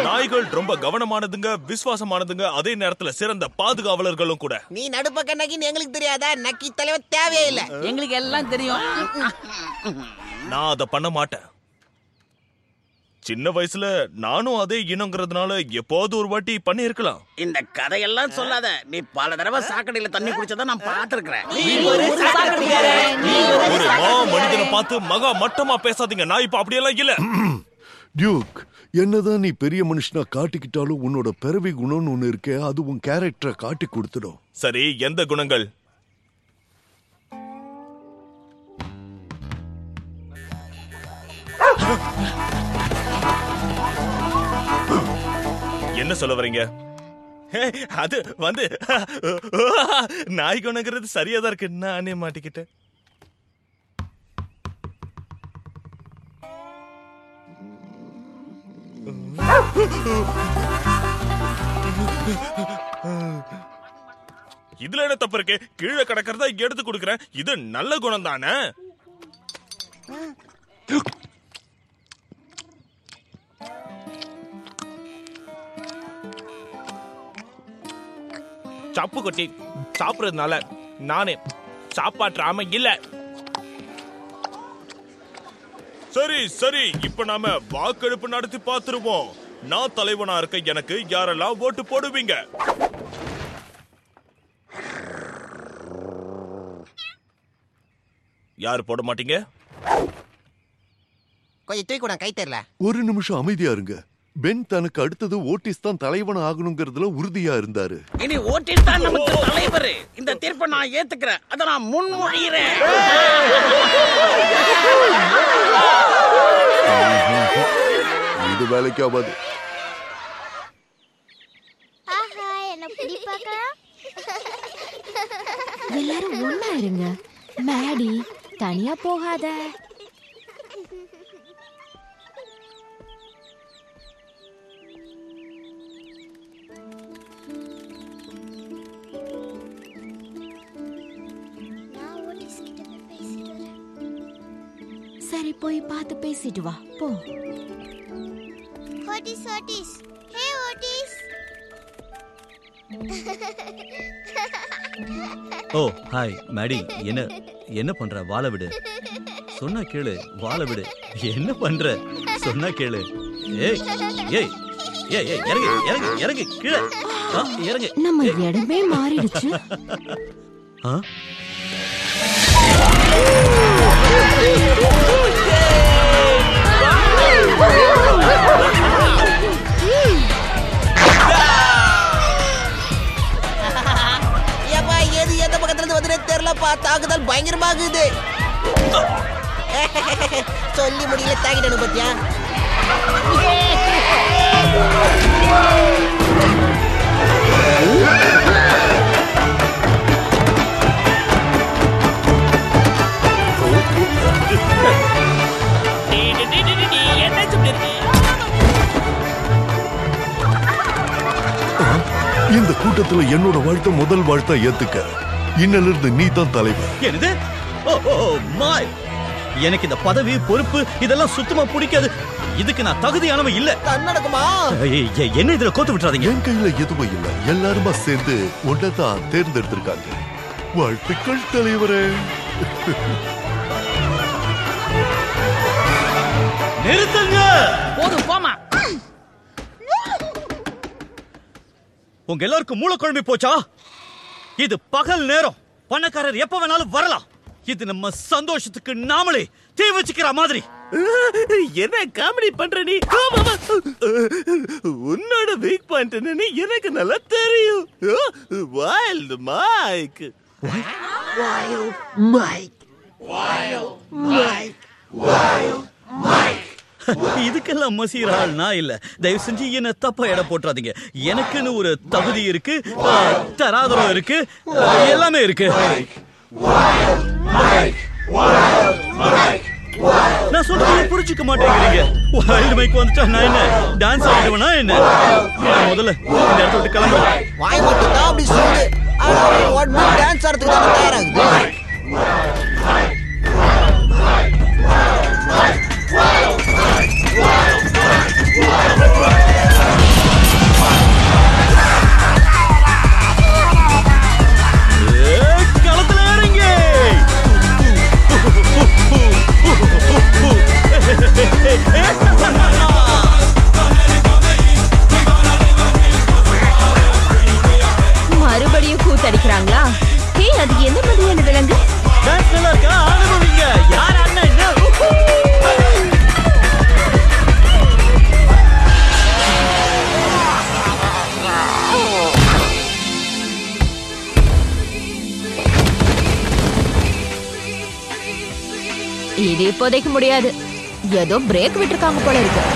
நாய்கள் ரொம்ப கவனமானதுங்க விசுவாசமானதுங்க அதே நேரத்துல சிறந்த பாதுகாவலர்களும் கூட. நீ நடுப்பக்க நக்கின்னு எங்களுக்கு தெரியாதா? நக்கி தலைவர் தேவையே இல்ல. எங்களுக்கு எல்லாம் தெரியும். நான் அதை பண்ண மாட்டேன். சின்ன வயசுல நானும் அதே இனங்கிறதுனால எப்போது ஒரு வாட்டி பண்ணி இருக்கலாம் இந்த கதையெல்லாம் சொல்லாத. நீ பல தடவை சாக்கடையில தண்ணி குடிச்சதை நான் பார்த்திருக்கிறேன். ஒரு மா மனிதனை பார்த்து மகா மட்டமா பேசாதீங்க. நான் இப்ப அப்படியெல்லாம் இல்ல. டியூக் என்னதான் நீ பெரிய மனுஷனா காட்டிக்கிட்டாலும் உன்னோட பிறவி குணம்னு ஒண்ணு இருக்கே அது உன் கேரக்டரை காட்டி கொடுத்துடும். சரி எந்த குணங்கள்? என்ன சொல்ல வரீங்க அது வந்து நாய் குணங்கிறது சரியா தான் இருக்கு. நானே மாட்டிக்கிட்டேன். இதுல என்ன தப்பு இருக்கு? கீழே கிடக்கிறதா எடுத்து கொடுக்கறேன். இது நல்ல குணம் தானே சப்பு கொட்டி சாப்பிடுறதுனால நானே சாப்பாற்றாம இல்ல. சரி சரி. இப்ப நாம வாக்கெடுப்பு நடத்தி பார்த்துருவோம் நான் தலைவனா இருக்க எனக்கு யாரெல்லாம் ஓட்டு போடுவீங்க? யார் போட மாட்டீங்க? கொஞ்சம் தூக்கி கூட கை தெரியல ஒரு நிமிஷம் அமைதியா இருங்க. பென் தனக்கு அடுத்தது ஓட்டிஸ் தான் தலைவன் ஆகணுங்கிறதுல உறுதியா இருந்தாரு. இனி ஓட்டில் தான் நமக்கு தலைவர். இந்த தீர்ப்பை நான் ஏத்துக்கிறேன். அதை நான் முன்மொழிகிறேன். இது வேலைக்கு ஆகாது. எல்லாரும் ஒண்ணா இருங்க. மேடி தனியா போகாத. பேசிட்டு வா. போ. ஓட்டிஸ் ஓட்டிஸ் ஹே ஓட்டிஸ் ஓ ஹாய் மேடி என்ன என்ன பண்ற? வாழ விடு. சொன்னா கேளு. வாழ விடு. என்ன பண்ற? சொன்னா கேளு. ஏய் ஏய் ஏய் ஏய் இறங்கு இறங்கு இறங்கு கீழே. ஆ, இறங்கு. நம்ம இடமே மாறிடுச்சு. ஆ? ஏப்பா எது எந்த பக்கத்துல இருந்து வந்துனே தெரியலப்பா தாக்குதல் பயங்கரமாகுது. சொல்லி முடியல தாக்கிட்டனு பத்தியா? இந்த கூட்டத்துல என்னோட வாழ்த்தை முதல் வாழ்த்தா ஏத்துக்க. இன்னிலிருந்து நீ தான் தலைவர். என்னது? எனக்கு இந்த பதவி பொறுப்பு இதெல்லாம் சுத்தமா பிடிக்காது. இதுக்கு நான் தகுதியானவன் இல்ல. ஏய், என்ன இதுல கோத்து விட்டுறாதீங்க? என் கையில எதுவும் இல்ல. எல்லாருமா சேர்ந்து உன்னதான் தேர்ந்தெடுத்திருக்காங்க. வாழ்த்துக்கள் தலைவரே. நிறுத்துங்க! போதும் போமா உங்க எல்லாருக்கும் மூளை குழம்பி போச்சா இது பகல் நேரம் பணக்காரர் எப்ப வேணாலும் வரலாம் இது நம்ம சந்தோஷத்துக்கு நாமளே தீ வச்சுக்கிற மாதிரி என்ன காமெடி பண்ற நீ. உன்னோட வீக் பாயிண்ட் என்னன்னு எனக்கு நல்லா தெரியும் Wild Mike Wild Mike. Wild Mike. Wild Mike. இதுக்கெல்லாம் மசீர் ஆள் நான் இல்ல. தயவு செஞ்சு என்ன தப்பா எடை போட்டுறாதீங்க. எனக்குன்னு ஒரு தகுதி இருக்கு தராதரம் இருக்கு எல்லாமே இருக்கு. நான் சொல்றது புரிஞ்சுக்க மாட்டேங்கிறீங்க. வைல்டு மைக் வந்துட்டா நான் என்ன டான்ஸ் ஆடுவேனா என்ன? முதல்ல இந்த இடத்த விட்டு கிளம்புறேன் வாய் மட்டும் தான் அப்படி சொல்லு முடியாது. ஏதோ பிரேக் விட்டுருக்காங்க போல இருக்கு.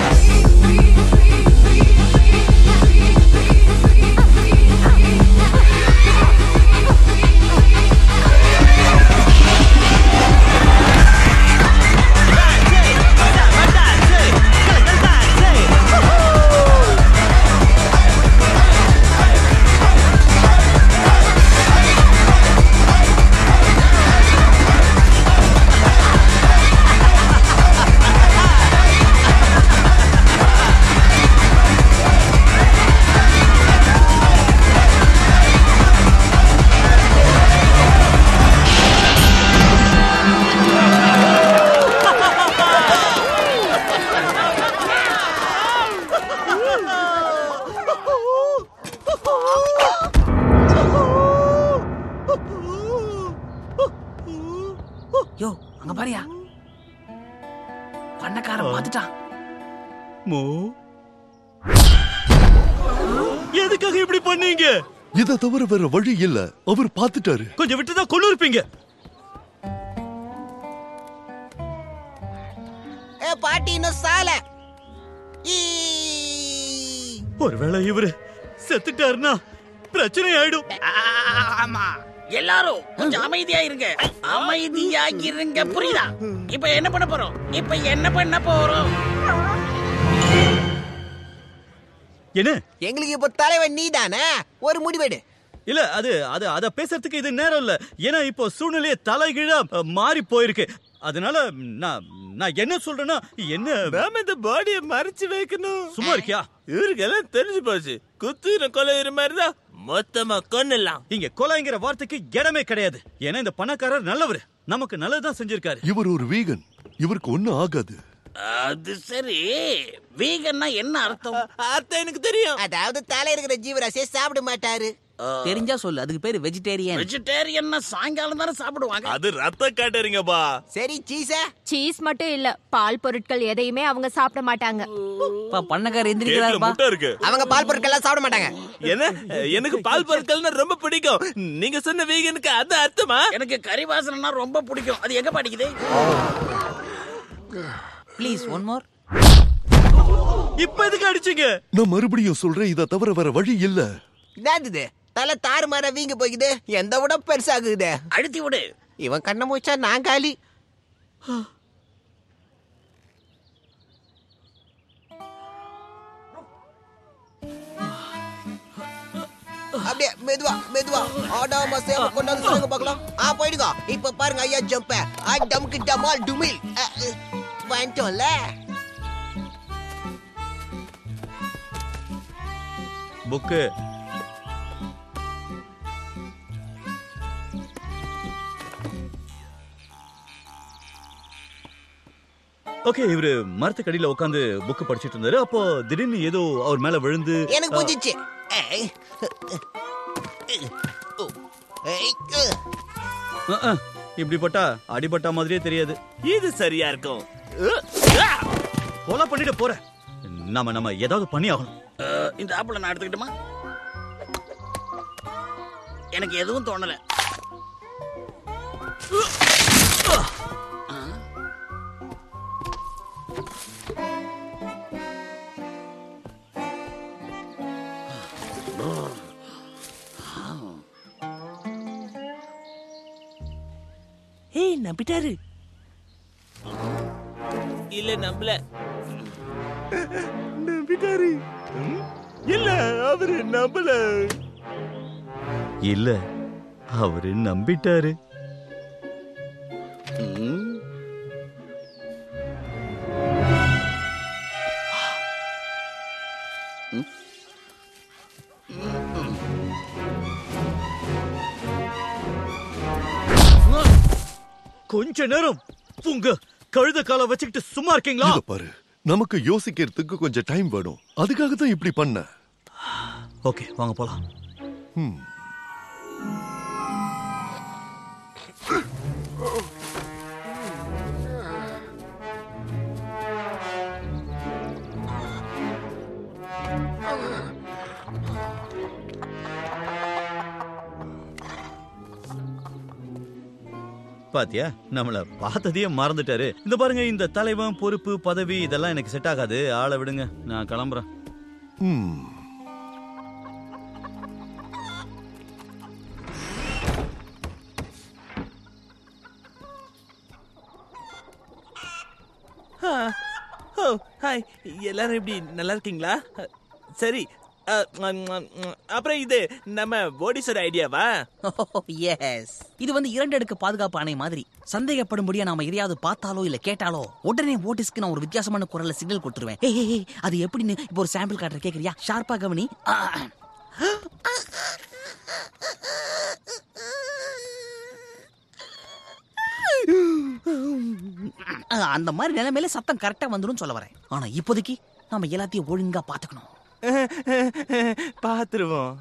பார்த்துட்டாரு. கொஞ்சம் விட்டுதான் கொண்டு இருப்பீங்க ஏ பாட்டி இன்னும் சால. ஒருவேளை இவரு செத்துட்டாருன்னா பிரச்சனை ஆயிடும் ஆமா. எல்லாரும் கொஞ்சம் அமைதியா இருங்க. அமைதியா இருங்க புரியுதா? இப்ப என்ன பண்ண போறோம்? இப்ப என்ன பண்ண போறோம்? என்ன? எங்களுக்கு இப்ப தலைவன் நீதானே? ஒரு முடிவெடு. இல்ல அது அது அத பேசுறதுக்கு இது நேரம் இல்ல. ஏன்னா இப்போ சூழ்நிலையே தலைகீழா மாறி போயிருக்கு. அதனால நான் நான் என்ன சொல்றேன்னா என்ன நாம இந்த பாடியை மறைச்சு வைக்கணும். சும்மா இருக்கியா? இவருக்கு எல்லாம் தெரிஞ்சு போச்சு. குத்துற கொலையிற மாதிரிதான் மொத்தமா கொன்னலாம். இங்க கொலைங்கிற வார்த்தைக்கு இடமே கிடையாது. ஏன்னா இந்த பணக்காரர் நல்லவர். நமக்கு நல்லதுதான் செஞ்சிருக்காரு. இவர் ஒரு வீகன். இவருக்கு ஒண்ணும் ஆகாது. அது சரி. வீகன்னா என்ன அர்த்தம்? அர்த்தம் எனக்கு தெரியும். அதாவது தலை இருக்கிற ஜீவராசியை சாப்பிட மாட்டாரு. தெரிஞ்சா சொல்லு. அதுக்கு பேரு வெஜிடேரியன் வெஜிடேரியன்னா சாயங்காலம் தானே சாப்பிடுவாங்க. அது ரத்த காட்டுறீங்கப்பா. சரி சீஸா சீஸ் மட்டும் இல்ல. பால் பொருட்கள் எதையுமே அவங்க சாப்பிட மாட்டாங்க. பண்ணக்கார கேக்குல முட்டை இருக்கு. அவங்க பால் பொருட்கள் எல்லாம் சாப்பிட மாட்டாங்க. என்ன? எனக்கு பால் பொருட்கள்னா ரொம்ப பிடிக்கும். நீங்க சொன்ன வீகனுக்கு அது அர்த்தமா? எனக்கு கறி வாசனைனா ரொம்ப பிடிக்கும். அது எங்க படிக்குது? ப்ளீஸ் ஒன் மோர் இப்ப எதுக்கு அடிச்சீங்க? நான் மறுபடியும் சொல்றேன் இதை தவிர வேற வழி இல்ல. என்னது? தலை தாறு மாற வீங்க போய்க்குது எந்த விட பெருசாகுது? அழுத்தி விடு. இவன் கண்ணை மூச்சா நான் காலி. அப்படியே மெதுவா மெதுவா. ஆடாம சேவ கொண்டாந்து சொல்லுங்க பார்க்கலாம். ஆ போயிடுங்க. இப்ப பாருங்க ஐயா ஜம்ப் ஆ டம்க்கு டமால் டுமில். வந்துட்டோம்ல புக்கு. ஓகே இவரு மரத்துக்கடியில உட்காந்து புக் படிச்சிட்டு இருந்தாரு அப்போ திடீர்னு ஏதோ அவர் மேல விழுந்து எனக்கு புரிஞ்சிச்சு. இப்படி பட்டா அடிபட்ட மாதிரியே தெரியாது. இது சரியா இருக்கும். கொலை பண்ணிட்டு போற. நாம நம்ம ஏதாவது பண்ணி ஆகணும். இந்த ஆப்பிள நான் எடுத்துக்கிட்டுமா? எனக்கு எதுவும் தோணல. ஏய் நம்பிட்டாரு. இல்ல நம்பல. நம்பிட்டாரு. இல்ல அவரு நம்பல. இல்ல அவரு நம்பிட்டாரு. கொஞ்ச நேரம். உங்க கழுத கால வச்சுக்கிட்டு சும்மா இருக்கீங்களா? பாரு நமக்கு யோசிக்கிறதுக்கு கொஞ்சம் டைம் வேணும். அதுக்காக தான் இப்படி பண்ண. ஓகே வாங்க போலாம். ம். பாத்தியா? நம்மள பார்த்ததையே மறந்துட்டாரு. இந்த பாருங்க இந்த தலைவன் பொறுப்பு பதவி இதெல்லாம் எனக்கு செட் ஆகாது. ஆளை விடுங்க நான் கிளம்புறேன். ஹாய். எல்லாரும் எப்படி நல்லா இருக்கீங்களா? சரி. அப்புறம் இது நம்ம ஓடிசர் ஐடியாவா எஸ் இது வந்து இரண்டு அடுக்கு பாதுகாப்பு அணை மாதிரி. சந்தேகப்படும்படியா நாம எதையாவது பார்த்தாலோ இல்ல கேட்டாலோ உடனே ஓட்டிஸ்க்கு நான் ஒரு வித்தியாசமான குரல்ல சிக்னல் கொடுத்துருவேன். ஏய், அது எப்படின்னு இப்போ ஒரு சாம்பிள் காட்டுற கேக்குறியா? ஷார்ப்பா கவனி. அந்த மாதிரி நிலைமையில சத்தம் கரெக்டா வந்துடும் சொல்ல வரேன். ஆனா இப்போதைக்கு நாம எல்லாத்தையும் ஒழுங்கா பாத்துக்கணும் பாத்துருவோம்.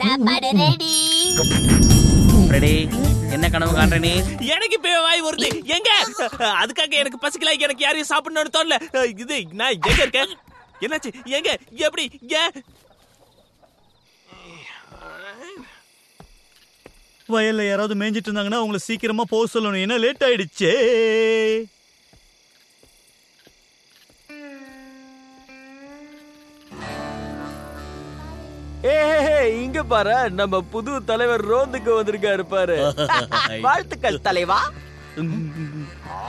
சாப்பாடு ரெடி ரெடி என்ன கனவு காண்ற நீ? எனக்கு இப்ப வாய் வருது எங்க? அதுக்காக எனக்கு பசிக்கல எனக்கு யாரையும் சாப்பிடணும்னு தோணல. இது நான் எங்க இருக்கேன்? என்னாச்சு? எங்க? எப்படி? ஏன்? வயல்ல யாராவது மேய்ஞ்சிட்டு இருந்தாங்கன்னா அவங்கள சீக்கிரமா போக சொல்லணும். ஏன்னா லேட் ஆயிடுச்சே. இங்க பாரு நம்ம புது தலைவர் ரோந்துக்கு வந்திருக்காரு பாரு. வாழ்த்துக்கள் தலைவா.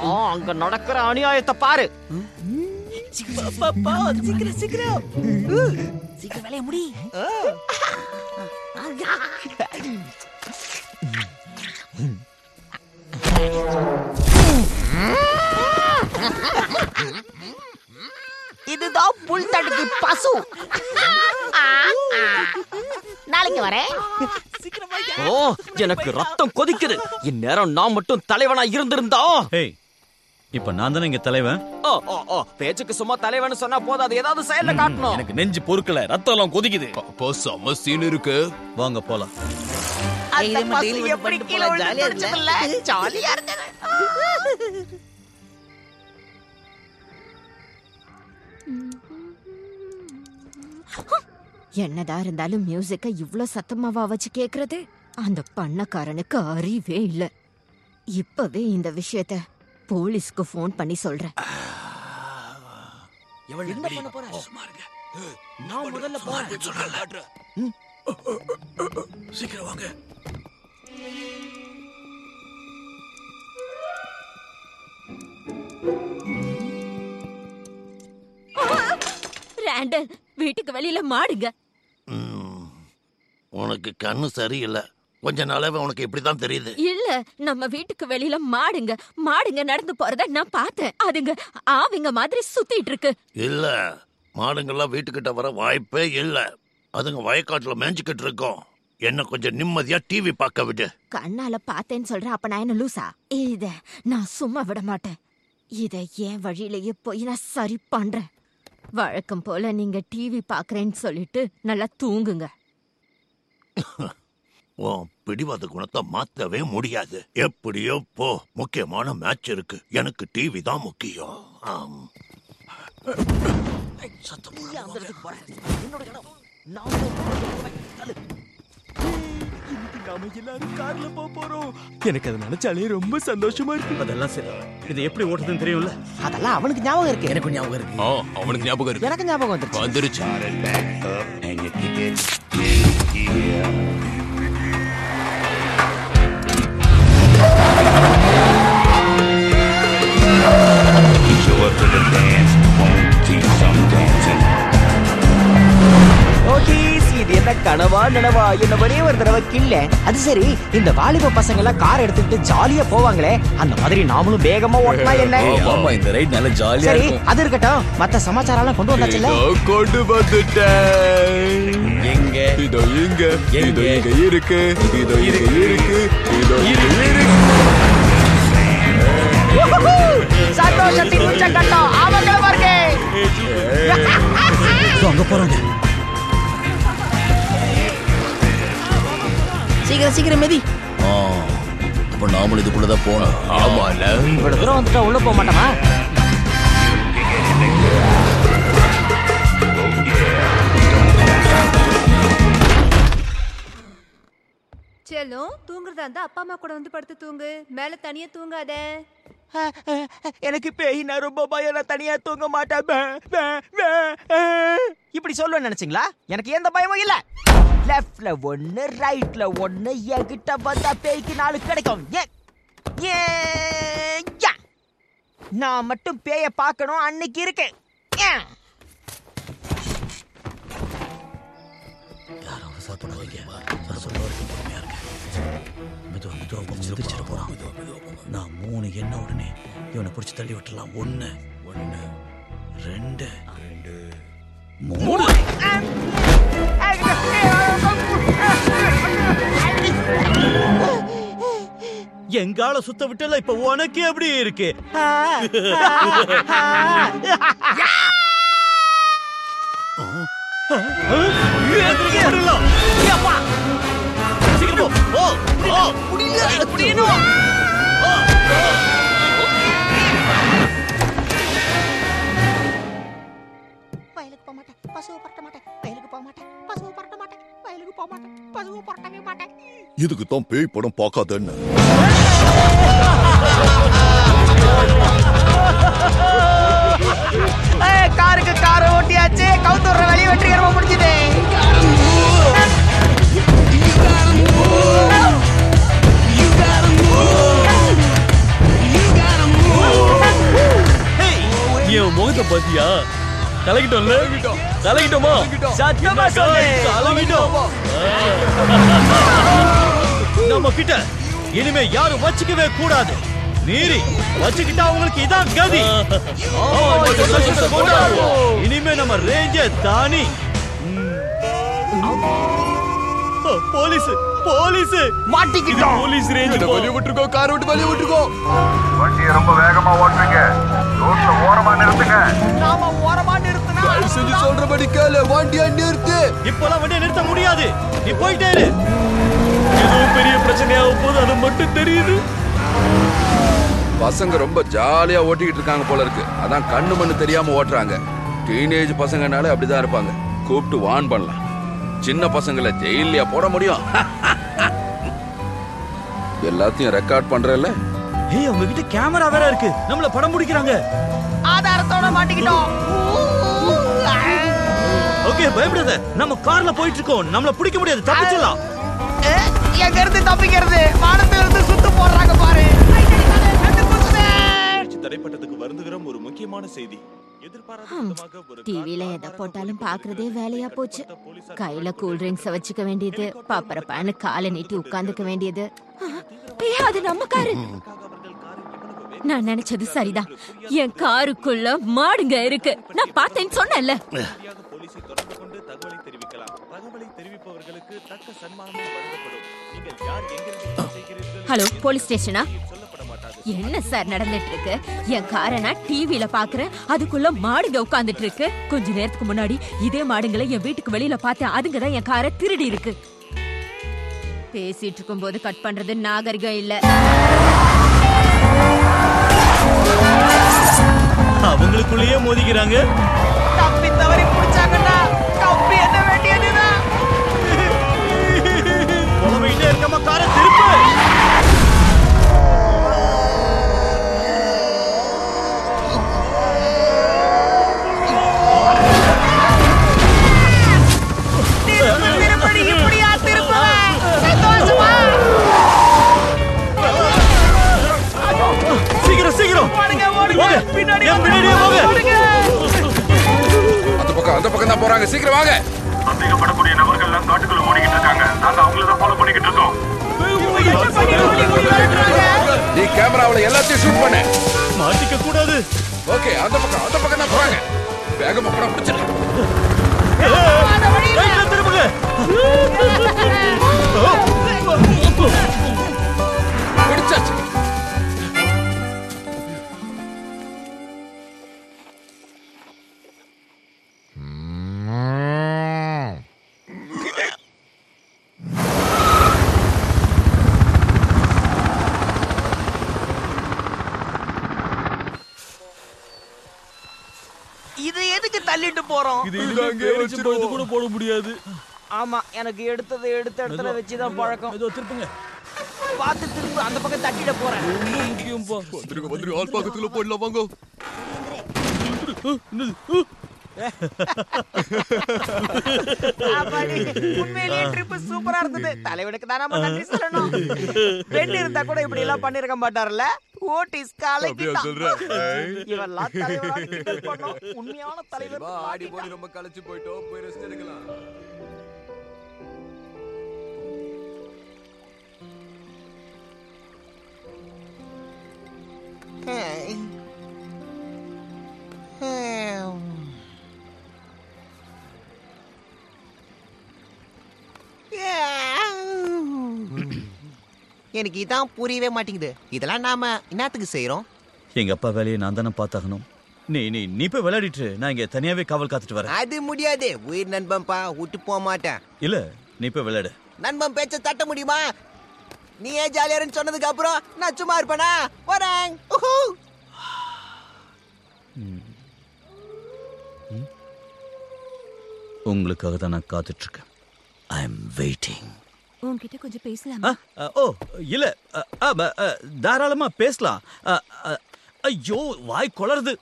ஆ, அங்க நடக்கிற அநியாயத்தை பாரு. சீக்கிரம் சீக்கிரம். சீக்கிரம் வேலையை முடி. இதுதான் புல் தடுக்கி பசு. நாளைக்கு வரேன். ஓ எனக்கு ரத்தம் கொதிக்குது. இந்நேரம் நான் மட்டும் தலைவனா இருந்திருந்தா? இப்ப நான் தானே இங்க தலைவன்? ஓ ஓ ஓ பேச்சுக்கு சும்மா தலைவன் சொன்னா போதாது ஏதாவது செயல்ல காட்டணும். எனக்கு நெஞ்சு பொறுக்கல ரத்தம் எல்லாம் கொதிக்குது. அப்போ செம சீன் இருக்கு. வாங்க போலாம். ஜாலியா இருந்தது என்னதான் இருந்தாலும் மியூசிக்க இவ்ளோ சத்தமாவா வச்சு கேக்குறது? அந்த பண்ணக்காரனுக்கு அறிவே இல்ல. இப்பவே இந்த விஷயத்த போலீஸ்க்கு ஃபோன் பண்ணி சொல்றேன். என்ன பண்ண போற? நான் முதல்ல போறேன் சீக்கிரம் வாங்க. ரேண்டல் வீட்டுக்கு வெளியில மாடுங்க. உனக்கு கண்ணு சரியில்லை. கொஞ்ச நாளாவே உனக்கு இப்படிதான் தெரியுது. இல்ல நம்ம வீட்டுக்கு வெளியில மாடுங்க. மாடுங்க நடந்து போறத நான் பார்த்தேன். அதுங்க ஆவிங்க மாதிரி சுத்திட்டு இருக்கு. இல்ல மாடுங்கெல்லாம் வீட்டுக்கிட்ட வர வாய்ப்பே இல்ல. அதுங்க வயக்காட்டுல மேய்ஞ்சுக்கிட்டு இருக்கோம். என்ன கொஞ்சம் நிம்மதியா டிவி பார்க்க விடு. கண்ணால பார்த்தேன்னு சொல்ற அப்ப நான் என்ன லூசா? இத நான் சும்மா விட மாட்டேன். இத என் வழியிலேயே போய் நான் சரி பண்றேன். வழக்கம் போல நீங்க டிவி பாக்குறேன்னு சொல்லிட்டு நல்லா தூங்குங்க. உன் பிடிவாத குணத்தை மாத்தவே முடியாது. எப்படியோ போ. முக்கியமான மேட்ச் இருக்கு. எனக்கு டிவி தான் முக்கியம். ஆம். நாம எல்லாரும் கார்ல போக போறோம். எனக்கு அதை நினைச்சாலே ரொம்ப சந்தோஷமா இருக்கு. அதெல்லாம் சரி. இது எப்படி ஓட்டுதுன்னு தெரியும்ல? அதெல்லாம் அவனுக்கு ஞாபகம் இருக்கு. எனக்கு ஞாபகம் இருக்கு. ஆ அவனுக்கு ஞாபகம் இருக்கு. எனக்கு ஞாபகம் வந்துருச்சு. வந்துருச்சு. ஓகேஸ் இது என்ன கனவா நனவா? என்ன ஒரே ஒரு தடவை கில்ல? அது சரி இந்த வாலிப பசங்க எல்லாம் கார் எடுத்துக்கிட்டு ஜாலியா போவாங்களே. அந்த மாதிரி நாமளும் வேகமா ஓட்டினா என்ன? ஆமா இந்த ரைட் நல்ல ஜாலியா சரி அது இருக்கட்டும். மத்த சமாச்சாரம் எல்லாம் கொண்டு வந்தாச்சுல்ல இதோ கொண்டு வந்துட்டேன். எங்க? இதோ இங்க இதோ இங்க இருக்கு இதோ இங்க இருக்கு. இதோ இங்க இருக்கு. சந்தோஷத்தின் உச்சக்கட்டம். அவங்கள இருக்கு அங்க போறாங்க. சீக்கிரம் சீக்கிரம் மெதி. அப்ப நாமளும் இதுக்குள்ளதான் போனோம் ஆமால இவ்வளவு தூரம் வந்துட்டா உள்ள போக மாட்டோமா? செல்லும் தூங்குறதா இருந்தா அப்பா அம்மா கூட வந்து படுத்து தூங்கு. மேல தனியா தூங்காத. எனக்கு பேய்னா ரொம்ப பயம். நான் தனியா தூங்க மாட்டேன். இப்படி சொல்ல நினைச்சீங்களா? எனக்கு எந்த பயமும் இல்ல. லெஃப்ட்ல ஒண்ணு ரைட்ல ஒண்ணு. என்கிட்ட வந்தா பேய்க்கு நாலு கிடைக்கும். நான் மட்டும் பேய பார்க்கணும். அன்னைக்கு இருக்கேன். போறான் நான் மூணு என்ன உடனே? இவனை பிடிச்சி தள்ளி விட்டுலாம் ஒண்ணு ஒண்ணு ரெண்டு ரெண்டு. மூணு. எங்கால சுத்த விட்டல இப்ப உனக்கு எப்படி இருக்கு? போ. வயலுக்கு போக மாட்டேன். பசுவை பரட்ட மாட்டேன். வயலுக்கு போக மாட்டேன். பசுவை பரட்ட மாட்டேன். வயலுக்கு போக மாட்டேன். பசுவை பரட்டவே மாட்டேன். இதுக்கு தான் பேய் படம் பார்க்காதன்னு. காருக்கு காரை ஓட்டியாச்சு. கவுத்தூர்ற வழி வெற்றிகரமா முடிஞ்சது. என் முகத்தை பாத்தியா கலக்கிட்டோம்ல? கலக்கிட்டோமா? சத்தமா. கலக்கிட்டோம் நம்ம கிட்ட இனிமே யாரும் வச்சுக்கவே கூடாது. மீறி வச்சுக்கிட்டா அவங்களுக்கு இதான் கதி. இனிமே நம்ம ரேஞ்ச தானி. Police police. மாட்டிக்கிட்டோம். போலீஸ் ரேஞ்ச் வெளியே விட்டுருக்கோம் கார் விட்டு வெளியே விட்டுருக்கோம் வண்டியை ரொம்ப வேகமா ஓட்டுறீங்க. ரோட்ல ஓரமா நிறுத்துங்க. நாம ஓரமா நிறுத்தினா தயவு செஞ்சு சொல்றபடி கேளு வண்டியை நிறுத்து. இப்பெல்லாம் வண்டியை நிறுத்த முடியாது. நீ போயிட்டே இரு. எதுவும் பெரிய பிரச்சனையாக போது அது மட்டும் தெரியுது. பசங்க ரொம்ப ஜாலியா ஓட்டிக்கிட்டு இருக்காங்க போல இருக்கு. அதான் கண்ணு மண்ணு தெரியாம ஓட்டுறாங்க. டீனேஜ் பசங்கனாலே அப்படிதான் இருப்பாங்க. கூப்பிட்டு வான் பண்ணலாம். சின்ன பசங்களை ஜெயிலியா போட முடியும்? எல்லாத்தையும் ரெக்கார்ட் பண்றல ஏய் அவங்க கிட்ட கேமரா வேற இருக்கு. நம்மள படம் பிடிக்கிறாங்க. ஆதாரத்தோட மாட்டிக்கிட்டோம். ஓகே பயப்படாத. நம்ம கார்ல போயிட்டு இருக்கோம். நம்மள பிடிக்க முடியாது. தப்பிச்சிடலாம். எங்க இருந்து தப்பிக்கிறது? வானத்துல இருந்து சுத்து போடுறாங்க பாரு. தடைப்பட்டதுக்கு வருந்துகிறோம் ஒரு முக்கியமான செய்தி. டிவில எதை போட்டாலும் பாக்குறதே வேலையா போச்சு கையில கூல் ட்ரிங்க்ஸ் வச்சுக்க வேண்டியது பப்பரப்பான்னு காலை நீட்டி உட்கார்ந்துக்க வேண்டியது அது நம்ம காரு நான் நினைச்சது சரிதான் என் காருக்குள்ள மாடுங்க இருக்கு நான் பார்த்தேன்னு சொன்னேன்ல ஹலோ போலீஸ் ஸ்டேஷனா என்ன சார் நடந்துட்டு இருக்கு என் காரை நான் டிவில பாக்குறேன். அதுக்குள்ள மாடுங்க உட்கார்ந்துட்டு இருக்கு கொஞ்ச நேரத்துக்கு முன்னாடி இதே மாடுங்களை என் வீட்டுக்கு வெளியில பார்த்தேன். அதுங்க தான் என் காரை திருடி இருக்கு. பேசிட்டு இருக்கும் போது கட் பண்றது நாகரிகம் இல்ல. அவங்களுக்குள்ளேயே மோதிக்கிறாங்க. தப்பி தவறி பிடிச்சாங்கன்னா தப்பி என்ன வேண்டியதுதான்? இருக்கமா காரை திருப்பு. போங்க. பின்னாடி பின்னாடியே போங்க. ஓடுங்க அந்த பக்கம் அந்த பக்கம் தான் போறாங்க சீக்கிரம் வாங்க சந்தேகப்படக்கூடிய நபர்கள் எல்லாம் காட்டுக்குள்ள ஓடிக்கிட்டு இருக்காங்க நாங்க அவங்கள தான் ஃபாலோ பண்ணிக்கிட்டு இருக்கோம் நீ கேமராவுல எல்லாத்தையும் ஷூட் பண்ண மாட்டிக்க கூடாது ஓகே அந்த பக்கம் அந்த பக்கம் தான் போறாங்க வேகமா படம் பிடிச்சிரு திரும்புங்க போறோம். இது கூட போட முடியாது. ஆமா எனக்கு எடுத்தது எடுத்த இடத்துல வச்சுதான் பழக்கம். ஏதோ திருப்புங்க. பார்த்து திரும்ப அந்த பக்கம் தட்டிட போறேன். ரொம்ப வந்துருங்க வந்துருங்க. ஆள் பக்கத்துல போயிடலாம் வாங்க. உண்மையிலேயே ட்ரிப் சூப்பரா இருந்தது. தலைவனுக்கு தான் நம்ம நன்றி சொல்லணும். பெண் இருந்தா கூட இப்படி எல்லாம் பண்ணிருக்க மாட்டார்ல. ஓட்டிஸ் அப்படியா சொல்ற? ஏய். இவெல்லாம் தலைவரா கிண்டல் பண்ணோம். உண்மையான தலைவர் வா ஆடி போடி ரொம்ப களைச்சு போயிட்டோம். போய் ரெஸ்ட் எடுக்கலாம். எனக்கு இதான் புரியவே மாட்டேங்குது. இதெல்லாம் நாம என்னத்துக்கு செய்யறோம் எங்க அப்பா வேலையை நான் தானே பார்த்தாகணும். நீ நீ நீ போய் விளையாடிட்டு நான் இங்க தனியாவே காவல் காத்துட்டு வரேன். அது முடியாது. உயிர் நண்பன்பா விட்டு போக மாட்டேன். இல்ல நீ போய் விளையாடு. நண்பன் பேச்ச தட்ட முடியுமா? நீ ஏன் ஜாலியா இருன்னு சொன்னதுக்கு அப்புறம் நான் சும்மா இருப்பேனா? வரேன். உங்களுக்காக தான் நான் காத்துட்டு இருக்கேன். ஐ எம் வெயிட்டிங் உன்கிட்ட கொஞ்சம் பேசலாமா? ஓ இல்ல தாராளமா பேசலாம். ஐயோ வாய் குளருது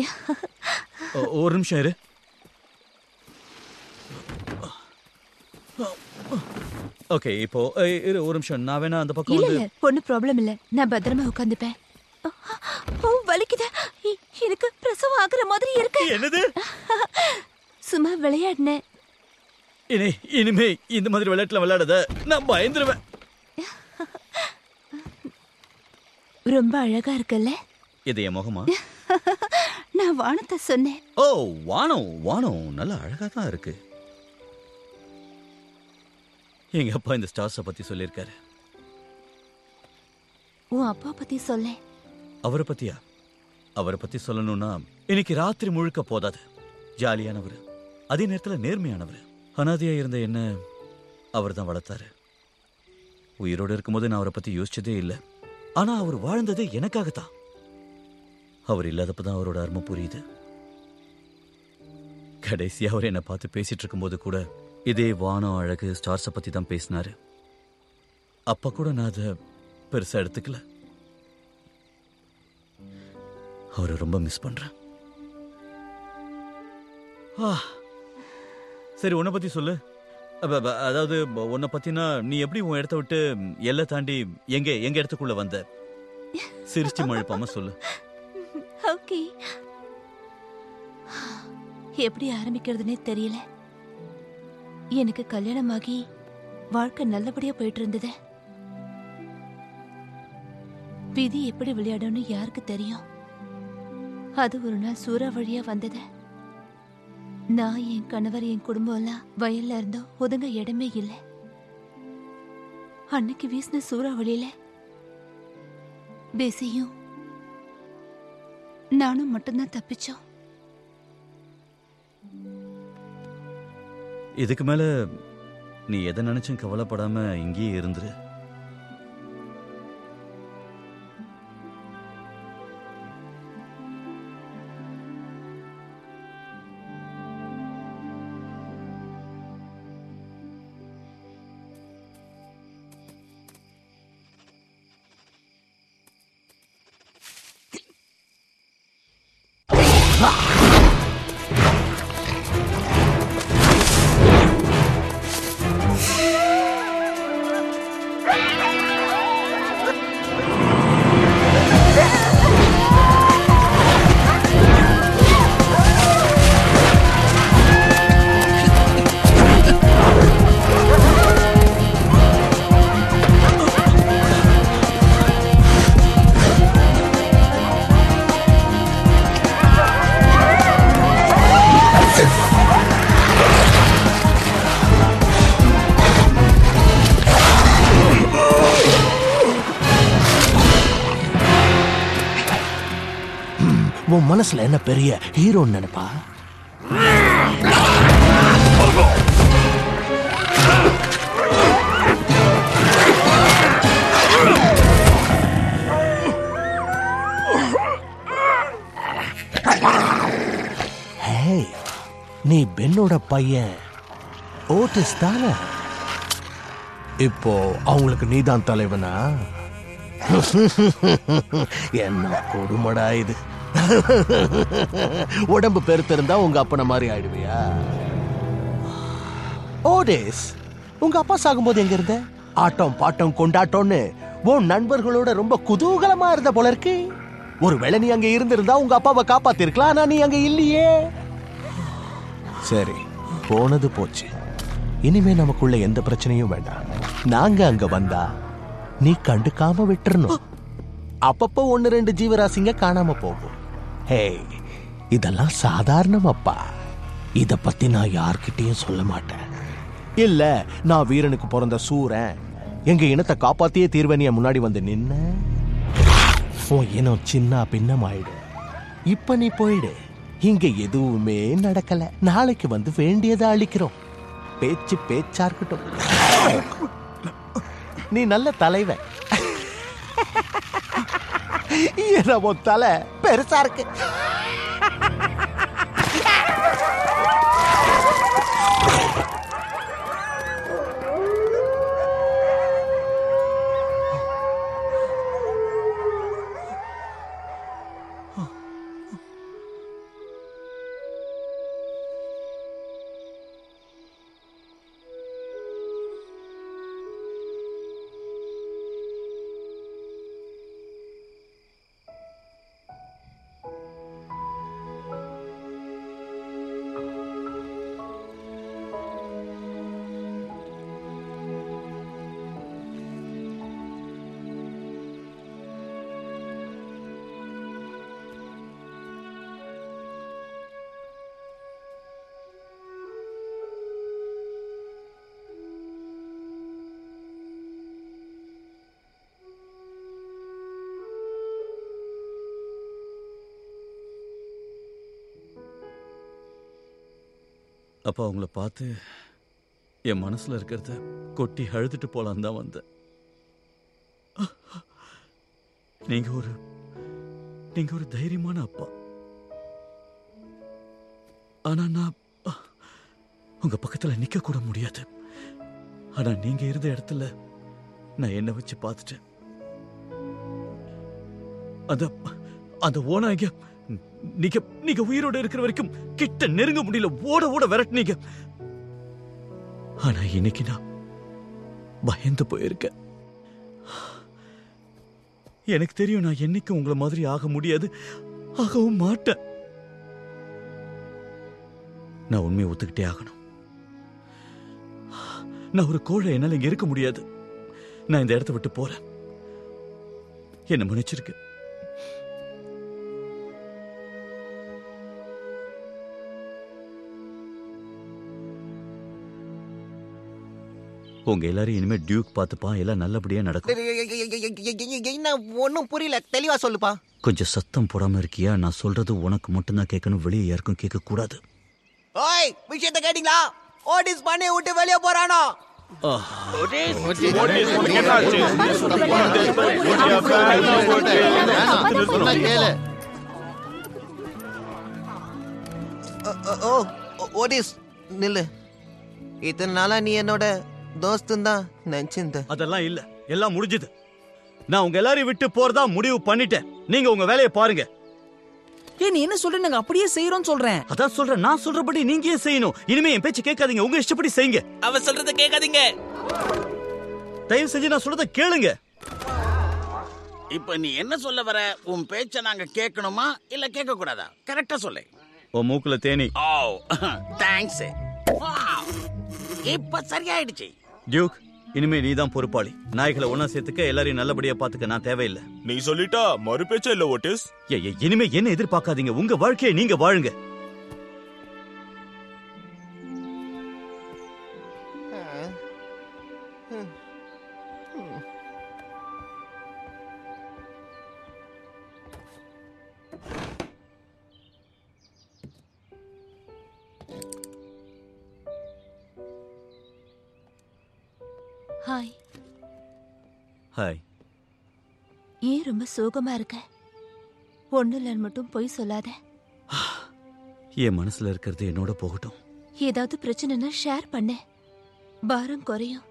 ஒரு நிமிஷம் இரு. ஓகே இப்போ இரு ஒரு நிமிஷம். நான் வேணா அந்த பக்கம் இல்ல ஒன்னும் ப்ராப்ளம் இல்ல. நான் பத்திரமா உட்காந்துப்பேன். ஓ வலிக்குது. எனக்கு பிரசவம் ஆகுற மாதிரி இருக்கு. என்னது? சும்மா விளையாடினேன். இனி இனிமே இந்த மாதிரி விளையாட்டுல விளையாடாத நான் பயந்துருவேன். ரொம்ப அழகா இருக்குல்ல? இது என் முகமா? நான் வானத்தை சொன்னேன். ஓ வானம் வானம் நல்லா அழகா தான் இருக்கு. எங்க அப்பா இந்த ஸ்டார்ஸ பத்தி சொல்லியிருக்காரு. உன் அப்பா பத்தி சொல்லேன். அவரை பத்தியா? அவரை பத்தி சொல்லணும்னா இன்னைக்கு ராத்திரி முழுக்க போதாது. ஜாலியானவர். அதே நேரத்துல நேர்மையானவர். அனாதையா இருந்த என்ன அவர் தான் வளர்த்தாரு. உயிரோடு இருக்கும்போது நான் அவரை பத்தி யோசிச்சதே இல்லை. ஆனா அவர் வாழ்ந்ததே எனக்காகத்தான். அவர் இல்லாதப்பதான் அவரோட அருமை புரியுது. கடைசியா அவர் என்னை பார்த்து பேசிட்டு இருக்கும்போது கூட இதே வானம் அழகு ஸ்டார்ஸை பத்தி தான் பேசினாரு. அப்ப கூட நான் அதை பெருசா எடுத்துக்கல. அவரை ரொம்ப மிஸ் பண்றேன். ஆ. சரி உன்னை பத்தி சொல்லு. அதாவது உன்னை பத்தினா நீ எப்படி உன் இடத்த விட்டு எல்லை தாண்டி எங்க எங்க இடத்துக்குள்ள வந்த? சிரிச்சு மழுப்பாம சொல்லு. ஓகே. எப்படி ஆரம்பிக்கிறதுனே தெரியல. எனக்கு கல்யாணமாகி வாழ்க்கை நல்லபடியா போயிட்டு இருந்தது விதி எப்படி விளையாடும்னு யாருக்கு தெரியும்? அது ஒரு நாள் சூறாவளியா வந்தது. நான் என் கணவர் என் குடும்பம் எல்லாம் வயல்ல இருந்தோம். ஒதுங்க இடமே இல்லை. அன்னைக்கு வீசின சூறாவளியில பேசியும் நானும் மட்டும்தான் தப்பிச்சோம். இதுக்கு மேல நீ எதை நினைச்சும் கவலைப்படாம இங்கேயே இருந்துரு. மனசுல என்ன பெரிய ஹீரோன்னு நினைப்பா? ஹேய், நீ பென்னோட பையன். ஓட்டிஸ் தானே? இப்போ அவங்களுக்கு நீதான் தலைவனா? என்ன கொடுமடா இது. உடம்பு பெருத்திருந்தா உங்க அப்பனை மாதிரி ஆயிடுவியா? Oh, ஓடேஸ் உங்க அப்பா சாகும்போது எங்க இருந்த? ஆட்டம் பாட்டம் கொண்டாட்டம்னு உன் நண்பர்களோட ரொம்ப குதூகலமா இருந்த போல இருக்கு. ஒருவேளை நீ அங்க இருந்திருந்தா உங்க அப்பாவை காப்பாத்திருக்கலாம் ஆனா நீ அங்க இல்லையே. சரி போனது போச்சு. இனிமே நமக்குள்ள எந்த பிரச்சனையும் வேண்டாம். நாங்க அங்க வந்தா நீ கண்டுக்காம விட்டுறணும். அப்பப்போ ஒன்னு ரெண்டு ஜீவராசிங்க காணாம போகும். ஹே இதெல்லாம் சாதாரணம் அப்பா இத பத்தி நான் யார்கிட்டயும் சொல்ல மாட்டேன். இல்ல நான் வீரனுக்கு பிறந்த சூரன். எங்க இனத்தை காப்பாத்தியே தீர்வனிய முன்னாடி வந்து நின்ன. உன் இனம் சின்ன பின்னம் ஆயிடும் இப்ப நீ போயிடு. இங்க எதுவுமே நடக்கல. நாளைக்கு வந்து வேண்டியதை அழிக்கிறோம். பேச்சு பேச்சா இருக்கட்டும். நீ நல்ல தலைவன். ஏன்னா உன் தலை. பெருசா இருக்கு. அப்பா அவங்கள பார்த்து என் மனசுல இருக்கிறத கொட்டி அழுதுட்டு போலான்னு தான் வந்தேன். நீங்க ஒரு நீங்க ஒரு தைரியமான அப்பா. ஆனா நான் உங்க பக்கத்துல நிற்கக்கூட முடியாது. ஆனா நீங்க இருந்த இடத்துல நான் என்னை வச்சு பார்த்துட்டேன். அந்த அந்த ஓனாங்க நீங்க நீங்க உயிரோட இருக்கிற வரைக்கும் கிட்ட நெருங்க முடியல. ஓட ஓட விரட்டுனீங்க. ஆனா இன்னைக்கு நான் பயந்து போயிருக்கேன் எனக்கு தெரியும் நான் என்னைக்கும் உங்களை மாதிரி ஆக முடியாது. ஆகவும் மாட்டேன். நான் உண்மையை ஒத்துக்கிட்டே ஆகணும். நான் ஒரு கோழை என்னால இங்க இருக்க முடியாது. நான் இந்த இடத்த விட்டு போறேன். என்ன மன்னிச்சிருக்கேன் உங்க எல்லாரும் இனிமே டியூக் பார்த்துப்பான் எல்லாம் நல்லபடியா நடக்கும் என்ன ஒன்னும் புரியல தெளிவா சொல்லுப்பா கொஞ்சம் சத்தம் போடாம இருக்கியா நான் சொல்றது உனக்கு மட்டும்தான் கேட்கணும் வெளியே யாருக்கும் கேட்க கூடாது ஓய் விஷயத்த கேட்டீங்களா ஓடிஸ் பண்ணி விட்டு வெளிய போறானோ ஓ, ஓ, ஓ, ஓடிஸ் நில்லு இத்தனை நாளா நீ என்னோட தோஸ்துன்னு தான் நினைச்சிருந்த அதெல்லாம் இல்ல. எல்லாம் முடிஞ்சது. நான் உங்க எல்லாரையும் விட்டு போறதா முடிவு பண்ணிட்டேன். நீங்க உங்க வேலையை பாருங்க. ஏய் நீ என்ன சொல்ற? நாங்க அப்படியே செய்யறோம்னு சொல்றேன். அதான் சொல்றேன். நான் சொல்றபடி நீங்க ஏன் செய்யணும். இனிமே என் பேச்சு கேட்காதீங்க. உங்க இஷ்டப்படி செய்யுங்க. அவ சொல்றத கேட்காதீங்க. தயவு செஞ்சு நான் சொல்றத கேளுங்க. இப்ப நீ என்ன சொல்ல வர? உன் பேச்ச நாங்க கேட்கணுமா? இல்ல கேட்க கூடாதா கரெக்டா சொல்லு. உன் மூக்குல தேனி. ஓ தேங்க்ஸ் இப்ப சரியாயிடுச்சு. டியூக் இனிமே நீ தான் பொறுப்பாளி. நாய்களை ஒண்ணா சேர்த்துக்க எல்லாரையும் நல்லபடியா பாத்துக்க நான் தேவையில்லை. நீ சொல்லிட்டா மறு பேச்சா இல்ல ஓட்டிஸ். இனிமே என்ன எதிர்பார்க்காதீங்க. உங்க வாழ்க்கையை நீங்க வாழுங்க. சோகமா இருக்க. ஒண்ணு இல்லைன்னு மட்டும் பொய் சொல்லாத. என் மனசுல இருக்கிறது என்னோட போகட்டும். ஏதாவது பிரச்சனைனா ஷேர் பண்ணு. பாரம் குறையும்.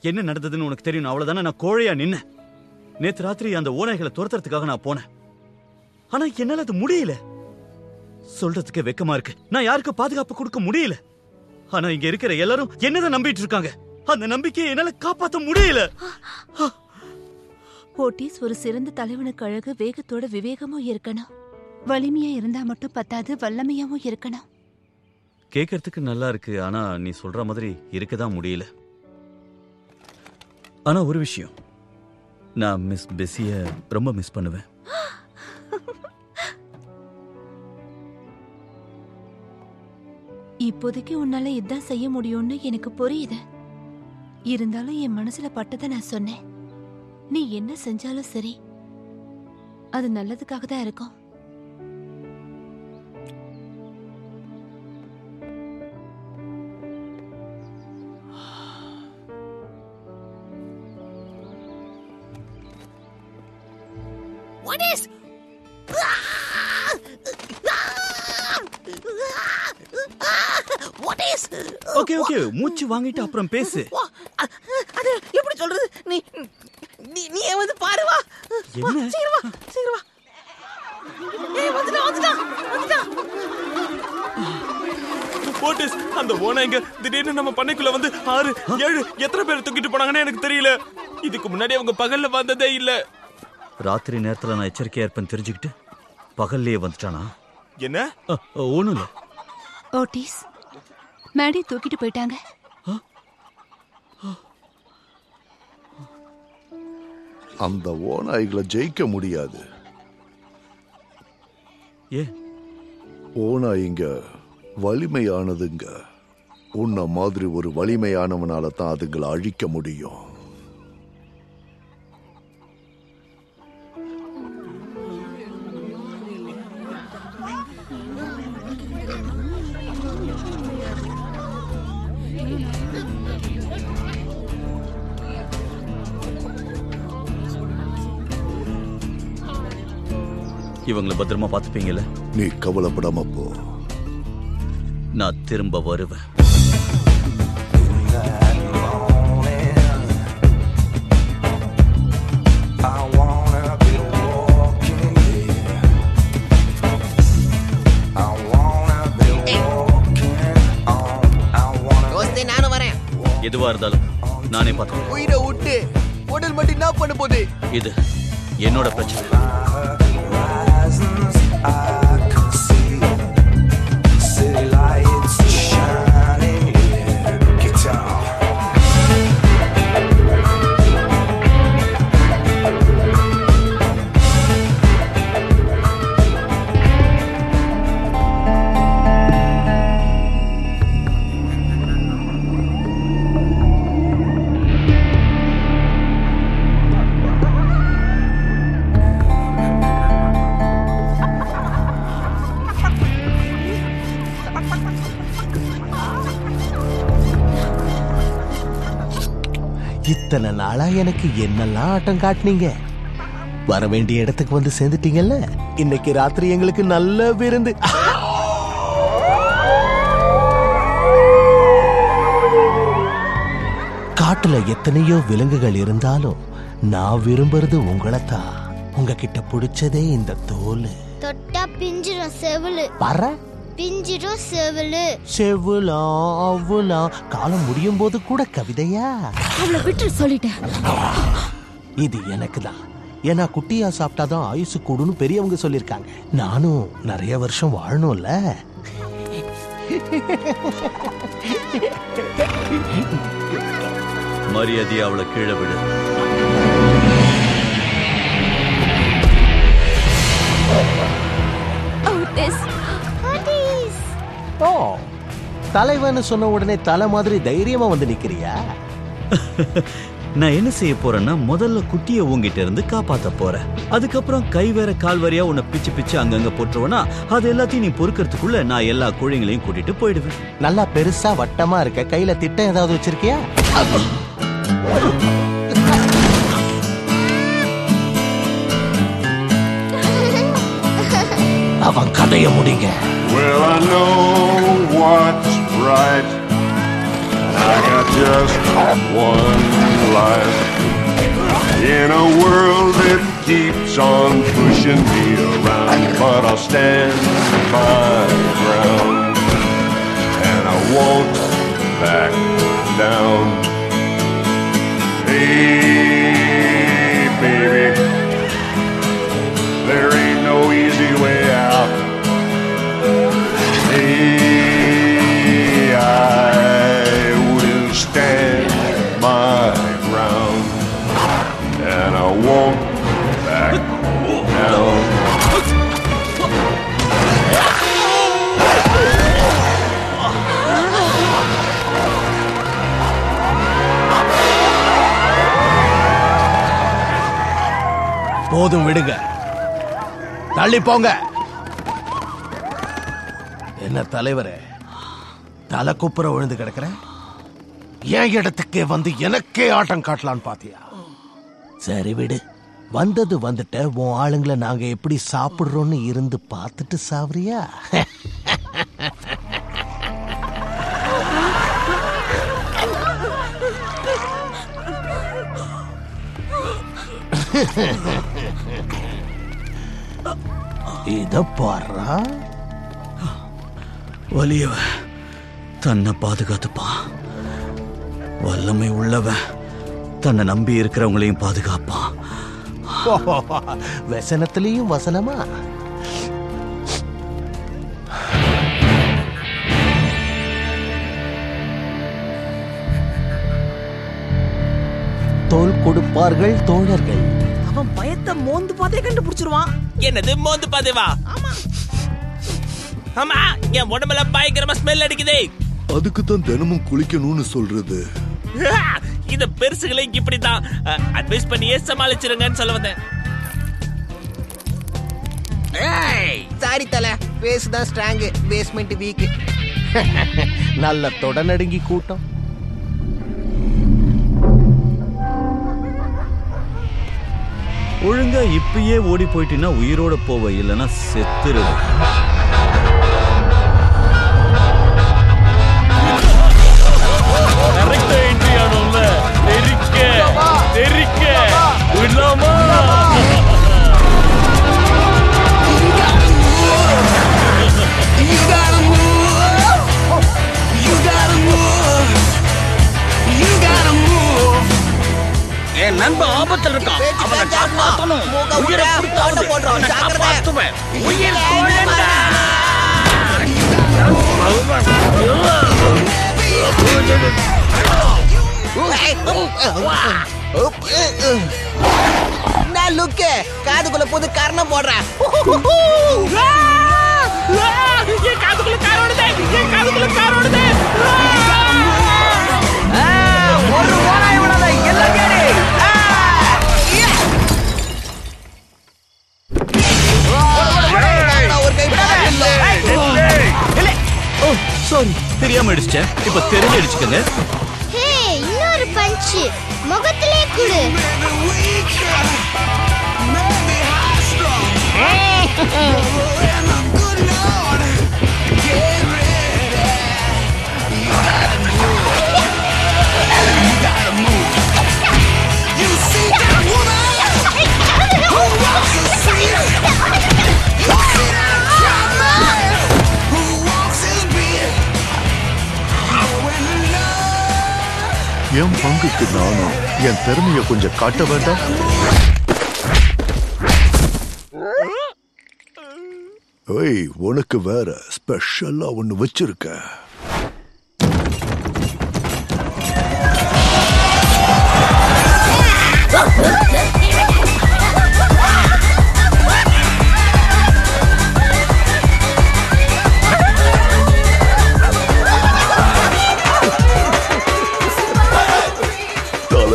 என்ன நடந்ததுன்னு உனக்கு தெரியும். அவ்வளவுதானே? நான் கோழையா நின்னேன். நேத்து ராத்திரி அந்த ஓநாய்களை துரத்துறதுக்காக நான் போனேன். ஆனா என்னால அது முடியல. சொல்றதுக்கே வெக்கமா இருக்கு. நான் யாருக்கு பாதுகாப்பு கொடுக்க முடியல? ஆனா இங்க இருக்கிற எல்லாரும் என்னதான் நம்பிட்டு இருக்காங்க? அந்த நம்பிக்கையை என்னால காப்பாத்த முடியல. ஓட்டிஸ் ஒரு சிறந்த தலைவனுக்கு அழகு வேகத்தோட விவேகமும் இருக்கணும். வலிமையா இருந்தா மட்டும் பத்தாது வல்லமையாவும் இருக்கணும். கேட்கறதுக்கு நல்லா இருக்கு ஆனா நீ சொல்ற மாதிரி இருக்கதான் முடியல. ஆனா ஒரு விஷயம் நான் மிஸ் பெஸிய ரொம்ப மிஸ் பண்ணுவேன். இப்போதைக்கு உன்னால இதான் செய்ய முடியும்னு எனக்கு புரியுது. இருந்தாலும் என் மனசுல பட்டதை நான் சொன்னேன். நீ என்ன செஞ்சாலும் சரி. அது நல்லதுக்காக தான் இருக்கும். What is? What is? Okay okay மூச்சு வாங்கிட்டு அப்புறம் பேசு. அது எப்படி சொல்றது? நீ நீ நீ ஏன் வந்து பாரு வா என்ன? சீக்கிரம் சீக்கிரம் ஏய் வந்துடா வந்துடா வந்துடா ஓட்டிஸ் அந்த ஓனாய்ங்க திடீர்னு நம்ம பண்ணைக்குள்ள வந்து ஆறு ஏழு எத்தனை பேர் தூக்கிட்டு போனாங்கன்னு எனக்கு தெரியல. இதுக்கு முன்னாடி அவங்க பகல்ல வந்ததே இல்ல. ராத்திரி நேரத்துல நான் எச்சரிக்கையா இருப்பேன் தெரிஞ்சுக்கிட்டு பகல்லையே வந்துட்டானா? என்ன? ஒண்ணும் இல்ல. ஓட்டிஸ் மேடி தூக்கிட்டு போயிட்டாங்க. அந்த ஓநாய்களை ஜெயிக்க முடியாது. ஏ? ஓநாய்ங்க வலிமையானதுங்க. உன்ன மாதிரி ஒரு வலிமையானவனால தான் அதுங்களை அழிக்க முடியும். இவங்களை பத்திரமா பாத்துப்பீங்கல்ல நீ கவலைப்படாம போ. நான் திரும்ப வருவேன். தோஸ்தே நானும் வரேன். எதுவா இருந்தாலும் நானே பார்த்துக்கிறேன். உயிரை விட்டு உடல் மட்டும் என்ன பண்ண போகுது? இது என்னோட பிரச்சனை. நாளா எனக்கு என்னெல்லாம் ஆட்டம் காட்டுனீங்க? வர வேண்டிய இடத்துக்கு வந்து சேர்ந்துட்டீங்கல்ல? இன்னைக்கு ராத்திரி எங்களுக்கு நல்ல விருந்து. காட்டுல எத்தனையோ விலங்குகள் இருந்தாலும் நான் விரும்புறது உங்களைத்தான் உங்ககிட்ட பிடிச்சதே இந்த தோல். தொட்டா பிஞ்சிரும் செவிலு பற? பிஞ்சிரும் செவிலு செவ்வுலாம் அவ்வுலாம் காலம் முடியும் போது கூட கவிதையா? அவளை விட்டு சொல்லிட்டேன். இது எனக்கு தான் ஏன்னா குட்டியா சாப்பிட்டாதான் ஆயுசு கூடுன்னு பெரியவங்க சொல்லியிருக்காங்க. நானும் நிறைய வருஷம் வாழணும்ல. மரியாதையை அவளை கீழே விடு. ஓ தலைவன்னு சொன்ன உடனே தலை மாதிரி தைரியமா வந்து நிக்கிறியா? நான் என்ன செய்ய போறேன்னா முதல்ல குட்டியை உங்ககிட்ட இருந்து காப்பாத்த போறேன். அதுக்கப்புறம் கை வேற கால் வரையா உன்னை பிச்சு பிச்சு அங்கங்க போட்டுருவேனா அது எல்லாத்தையும் நீ பொறுக்கிறதுக்குள்ள நான் எல்லா குழிங்களையும் கூட்டிட்டு போயிடுவேன். நல்லா பெருசா வட்டமா இருக்க கையில திட்டம் ஏதாவது வச்சிருக்கியா? அவன் கதைய முடிங்க. Well, I know what's right. I got just one life. In a world that keeps on pushing me around, but I'll stand my ground. And I won't back down. Hey, baby, there ain't no easy way out. Hey, won't back down. போதும் விடுங்க. தள்ளி போங்க. என்ன தலைவரே தலை குப்புற விழுந்து கிடக்குற? என் இடத்துக்கே வந்து எனக்கே ஆட்டம் காட்டலான்னு பாத்தியா? சரி விடு. வந்தது வந்துட்ட உன் ஆளுங்களை நாங்க எப்படி சாப்பிடுறோம்னு இருந்து பார்த்துட்டு சாவறியா? இத பாடுறா? வலியவ தன்னை பாதுகாத்துப்பான். வல்லமை உள்ளவன். தன்னை நம்பி இருக்கிறவங்களையும் பாதுகாப்பான் வசனத்திலையும் வசனமா? தோல் கொடுப்பார்கள் தோழர்கள். அவன் பயத்தை மோந்து பார்த்தே கண்டுபிடிச்சிருவான். என்னது மோந்து பாதேவா? ஆமா. என் உடம்புல பயங்கரமா ஸ்மெல் அடிக்குதே. அதுக்கு தான் தினமும் குளிக்கணும்னு சொல்றது. இந்த பெருசுகளை இப்படிதான் அட்வைஸ் பண்ணியே சமாளிச்சிருங்கன்னு சொல்ல வந்தேன். சாரி தல பேஸ் தான் ஸ்ட்ராங் பேஸ்மெண்ட் வீக் நல்ல தொடநடுங்கி கூட்டம். ஒழுங்கா இப்பயே ஓடி போயிட்டீன்னா உயிரோட போவ இல்லைன்னா செத்துருவ. Move. என் நண்பன் ஆபத்தில் இருக்கான். அவனை காப்பாத்தணும். உயிரை கொடுத்தாவது அவனை காப்பாத்துவேன். உயிர் தோழண்டா நான் லுக்கு காதுக்குள்ள போது கர்ணம் போடுறேன் காதுக்குள்ள கார் ஓடுதே! என் காதுக்குள்ள கார் ஓடுதே! ஒரு ஓனாய் விடாத எல்லாம் கேடு ஓ சாரி தெரியாம அடிச்சிட்டேன் இப்ப தெரிஞ்சு அடிச்சுக்கங்க ஹே இன்னொரு punch. Mogotile kuru. You see that woman? Who wants to see her? You see that? என் பங்குக்கு நானும் என் திறமைய கொஞ்சம் காட்ட வேண்டாம்? ஏய் உனக்கு வேற ஸ்பெஷலா ஒண்ணு வச்சிருக்க. தலை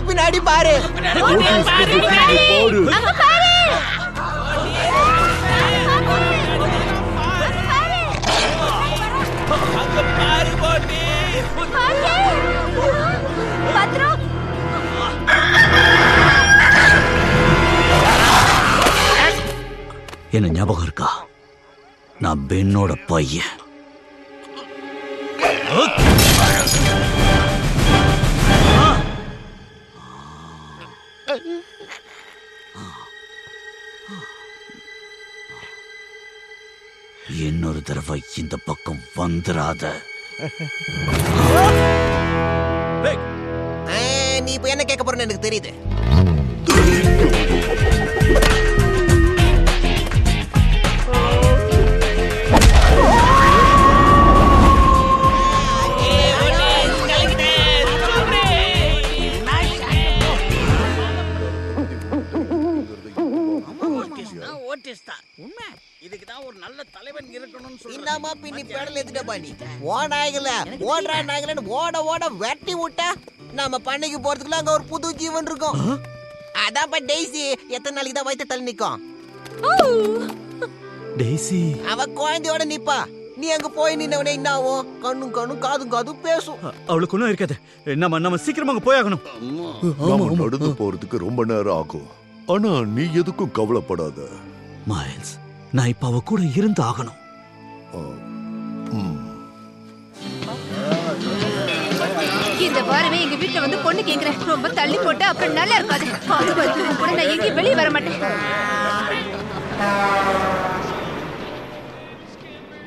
பின்னாடி பாரு. என்ன ஞாபகம் இருக்கா? நான் பெண்ணோட பையன். இன்னொரு தடவை இந்த பக்கம் வந்துராத. ஆ, நீ இப்ப என்ன கேட்க போறன்னு எனக்கு தெரியுது. உண்மை. இதுக்கு தான் ஒரு நல்ல தலைவன் இருக்கணும்னு சொல்றேன் என்னமா பின்னி பேடல் எடுத்துட்டப்பா நீ. ஓடாய்கள ஓடுறா நாய்களன்னு ஓட ஓட வெட்டி விட்டா நம்ம பண்ணைக்கு போறதுக்குள்ள அங்க ஒரு புது ஜீவன் இருக்கும். அதான்ப்பா டெய்ஸி எத்தனை நாளைக்கு தான் வயிற்று தள்ளி நிக்கும்? டெய்ஸி. அவ குழந்தையோட நிப்பா. நீ அங்க போய் நின்னவனே என்ன ஆகும்? கண்ணும் கண்ணும் காதும் காதும் பேசும். அவளுக்கு ஒன்றும் இருக்காது. நம்ம நம்ம சீக்கிரமா அங்க போயாகணும் நாம நடந்து போறதுக்கு ரொம்ப நேரம் ஆகும். ஆனா நீ எதுக்கும் கவலைப்படாத. மைல்ஸ் நான் இப்ப அவ கூட இருந்து ஆகணும் இந்த வாரமே எங்க வீட்டுல வந்து பொண்ணு கேக்குறேன் ரொம்ப தள்ளி போட்டு அப்புறம் நல்லா இருக்காது. அது வரைக்கும் கூட நான் எங்கேயும் வெளியே வர மாட்டேன்.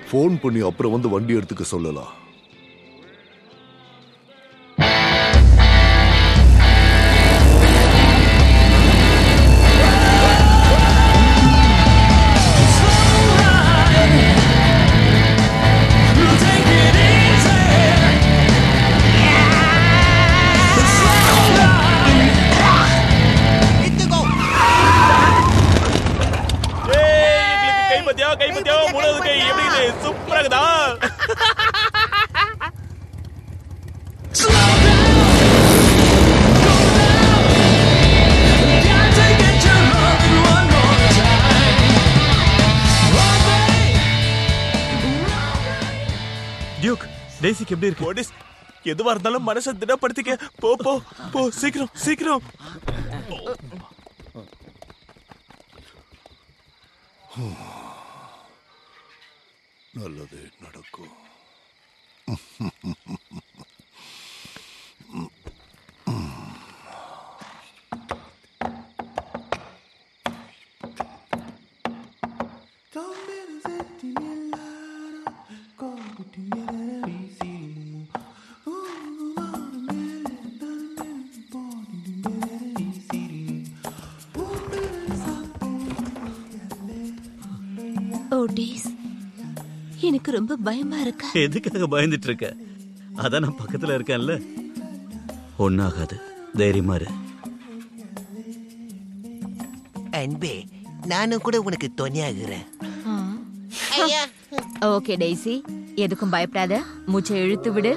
ஃபோன் பண்ணி அப்புறம் வந்து வண்டி எடுத்துக்க சொல்லலாம். டெய்ஸிக்கு எப்படி இருக்கு? ஓடிஸ் எதுவா இருந்தாலும் மனசை திடப்படுத்திக்க. போ போ போ சீக்கிரம் சீக்கிரம். நல்லது நடக்கும். ஓட்டிஸ் எனக்கு ரொம்ப பயமா இருக்கு? எதுக்காக பயந்துட்டு இருக்க அதான் நான் பக்கத்துல இருக்கேன்ல. ஒன்னாகாது தைரியமா இரு. அன்பே நானும் கூட உனக்கு துணையாகிறேன். ஓகே டெய்ஸி எதுக்கும் பயப்படாத. மூச்சை இழுத்து விடு.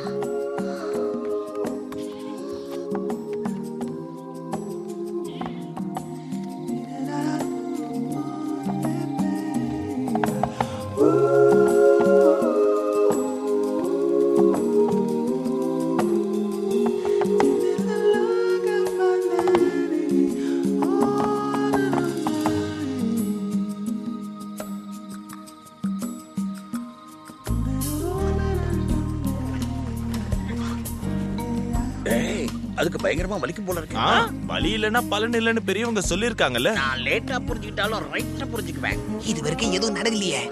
வலிக்கும் போல இருக்கு. வலி இல்லைன்னா பலன் இல்லைன்னு பெரியவங்க சொல்லியிருக்காங்கல்ல? நான் லேட்டா புரிஞ்சுக்கிட்டாலும் ரைட்டா புரிஞ்சுக்குவேன். இது வரைக்கும் எதுவும் நடக்கலையே.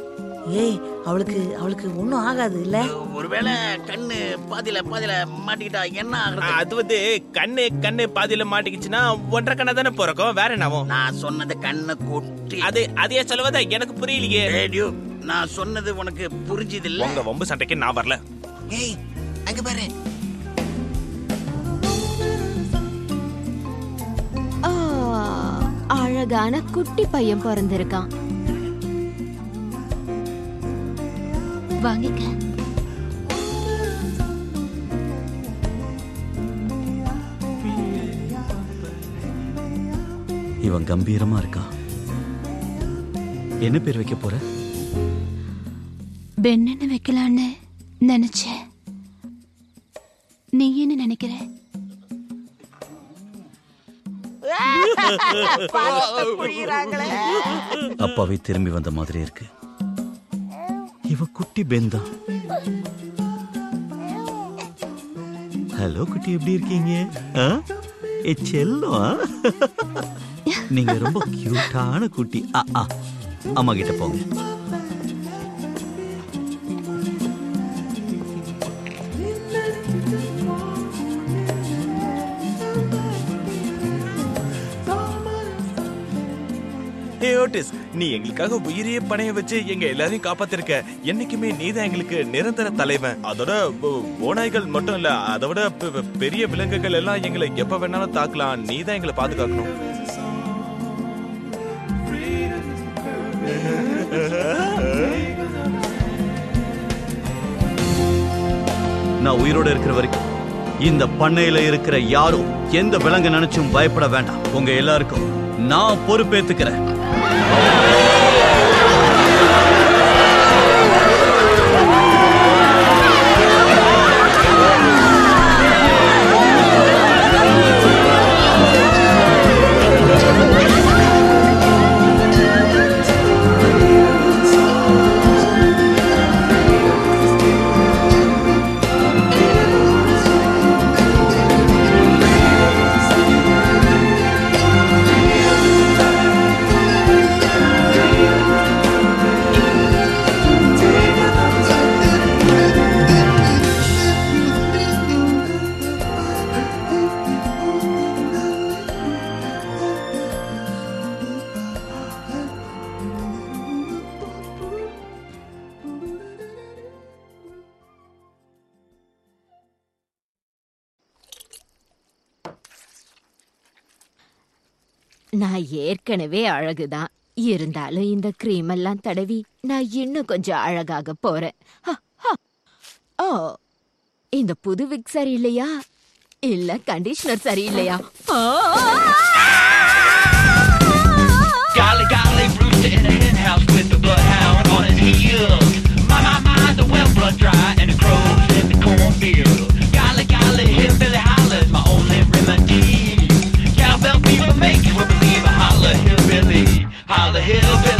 ஏய் அவளுக்கு அவளுக்கு ஒன்றும் ஆகாது இல்ல? ஒருவேளை கண்ணு பாதியில பாதியில மாட்டிக்கிட்டா என்ன ஆகுறது? அது வந்து கண்ணு கண்ணு பாதியில மாட்டிக்கிச்சுன்னா ஒன்றரை கண்ணா தானே பிறக்கும் வேற என்னவோ? நான் சொன்னது கண்ணை கொட்டி. அது அதையே சொல்லுவதா? எனக்கு புரியலையே. ரேடியோ நான் சொன்னது உனக்கு புரிஞ்சது இல்ல? உங்க வம்பு சண்டைக்கு நான் வரல. ஏய் அங்க பாரு. அழகான குட்டி பையன் பிறந்திருக்கான். வாங்கிக்க. இவன் கம்பீரமா இருக்கான். என்ன பேர் வைக்க போற? பென்னு வைக்கலான்னு நினைச்சேன். அப்பாவே திரும்பி வந்த மாதிரி இருக்கு. இவ குட்டி பெந்தா ஹலோ குட்டி எப்படி இருக்கீங்க? ஆ? ஏ செல்லம் நீங்க ரொம்ப கியூட்டான குட்டி. ஆ அம்மா கிட்ட போங்க. நீ எங்களுக்காக உயிரையே பணைய வச்சு எங்க எல்லாரையும் காப்பாத்திருக்க. என்னைக்குமே நீதான் எங்களுக்கு நிரந்தர தலைவன். அதோட ஓநாய்கள் மட்டும் இல்ல அதோட பெரிய விலங்குகள் எல்லாம் எங்களை எப்ப வேணாலும் தாக்கலாம். நீதான் எங்களை பாதுகாக்கணும். நான் உயிரோட இருக்கிற வரைக்கும் இந்த பண்ணையில இருக்கிற யாரும் எந்த விலங்கு நினைச்சும் பயப்பட வேண்டாம். உங்க எல்லாருக்கும் நான் பொறுப்பேத்துக்கிறேன். ஏற்கனவே அழகுதான் இருந்தாலும் இந்த கிரீம் எல்லாம் தடவி நான் இன்னும் கொஞ்சம் அழகாக போறேன் ஹ, ஹ. ஓ இந்த புது விக் சரியில்லையா இல்ல கண்டிஷனர் சரியில்லையா ஆ! Golly, golly, Brewster in the hen house with the bloodhound on his heels. My, my, my, the well blood dry and the crows in the cornfield. holla hillbilly, holla hillbilly.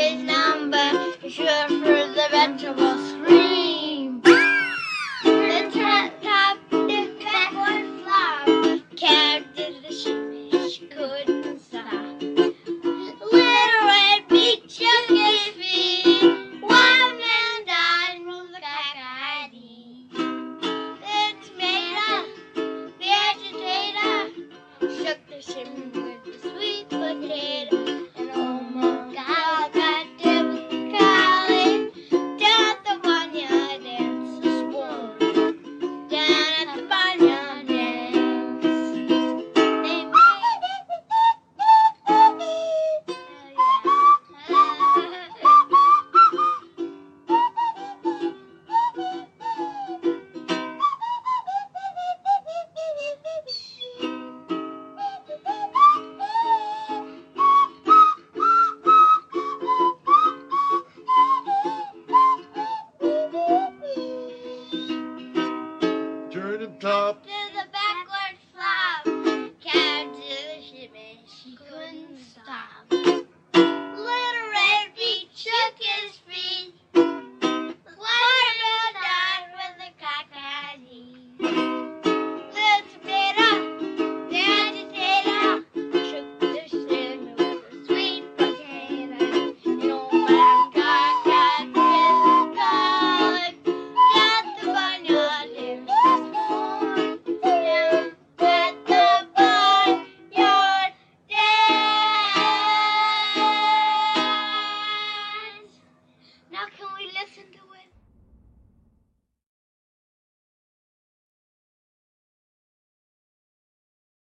his number, sure for the vegetables.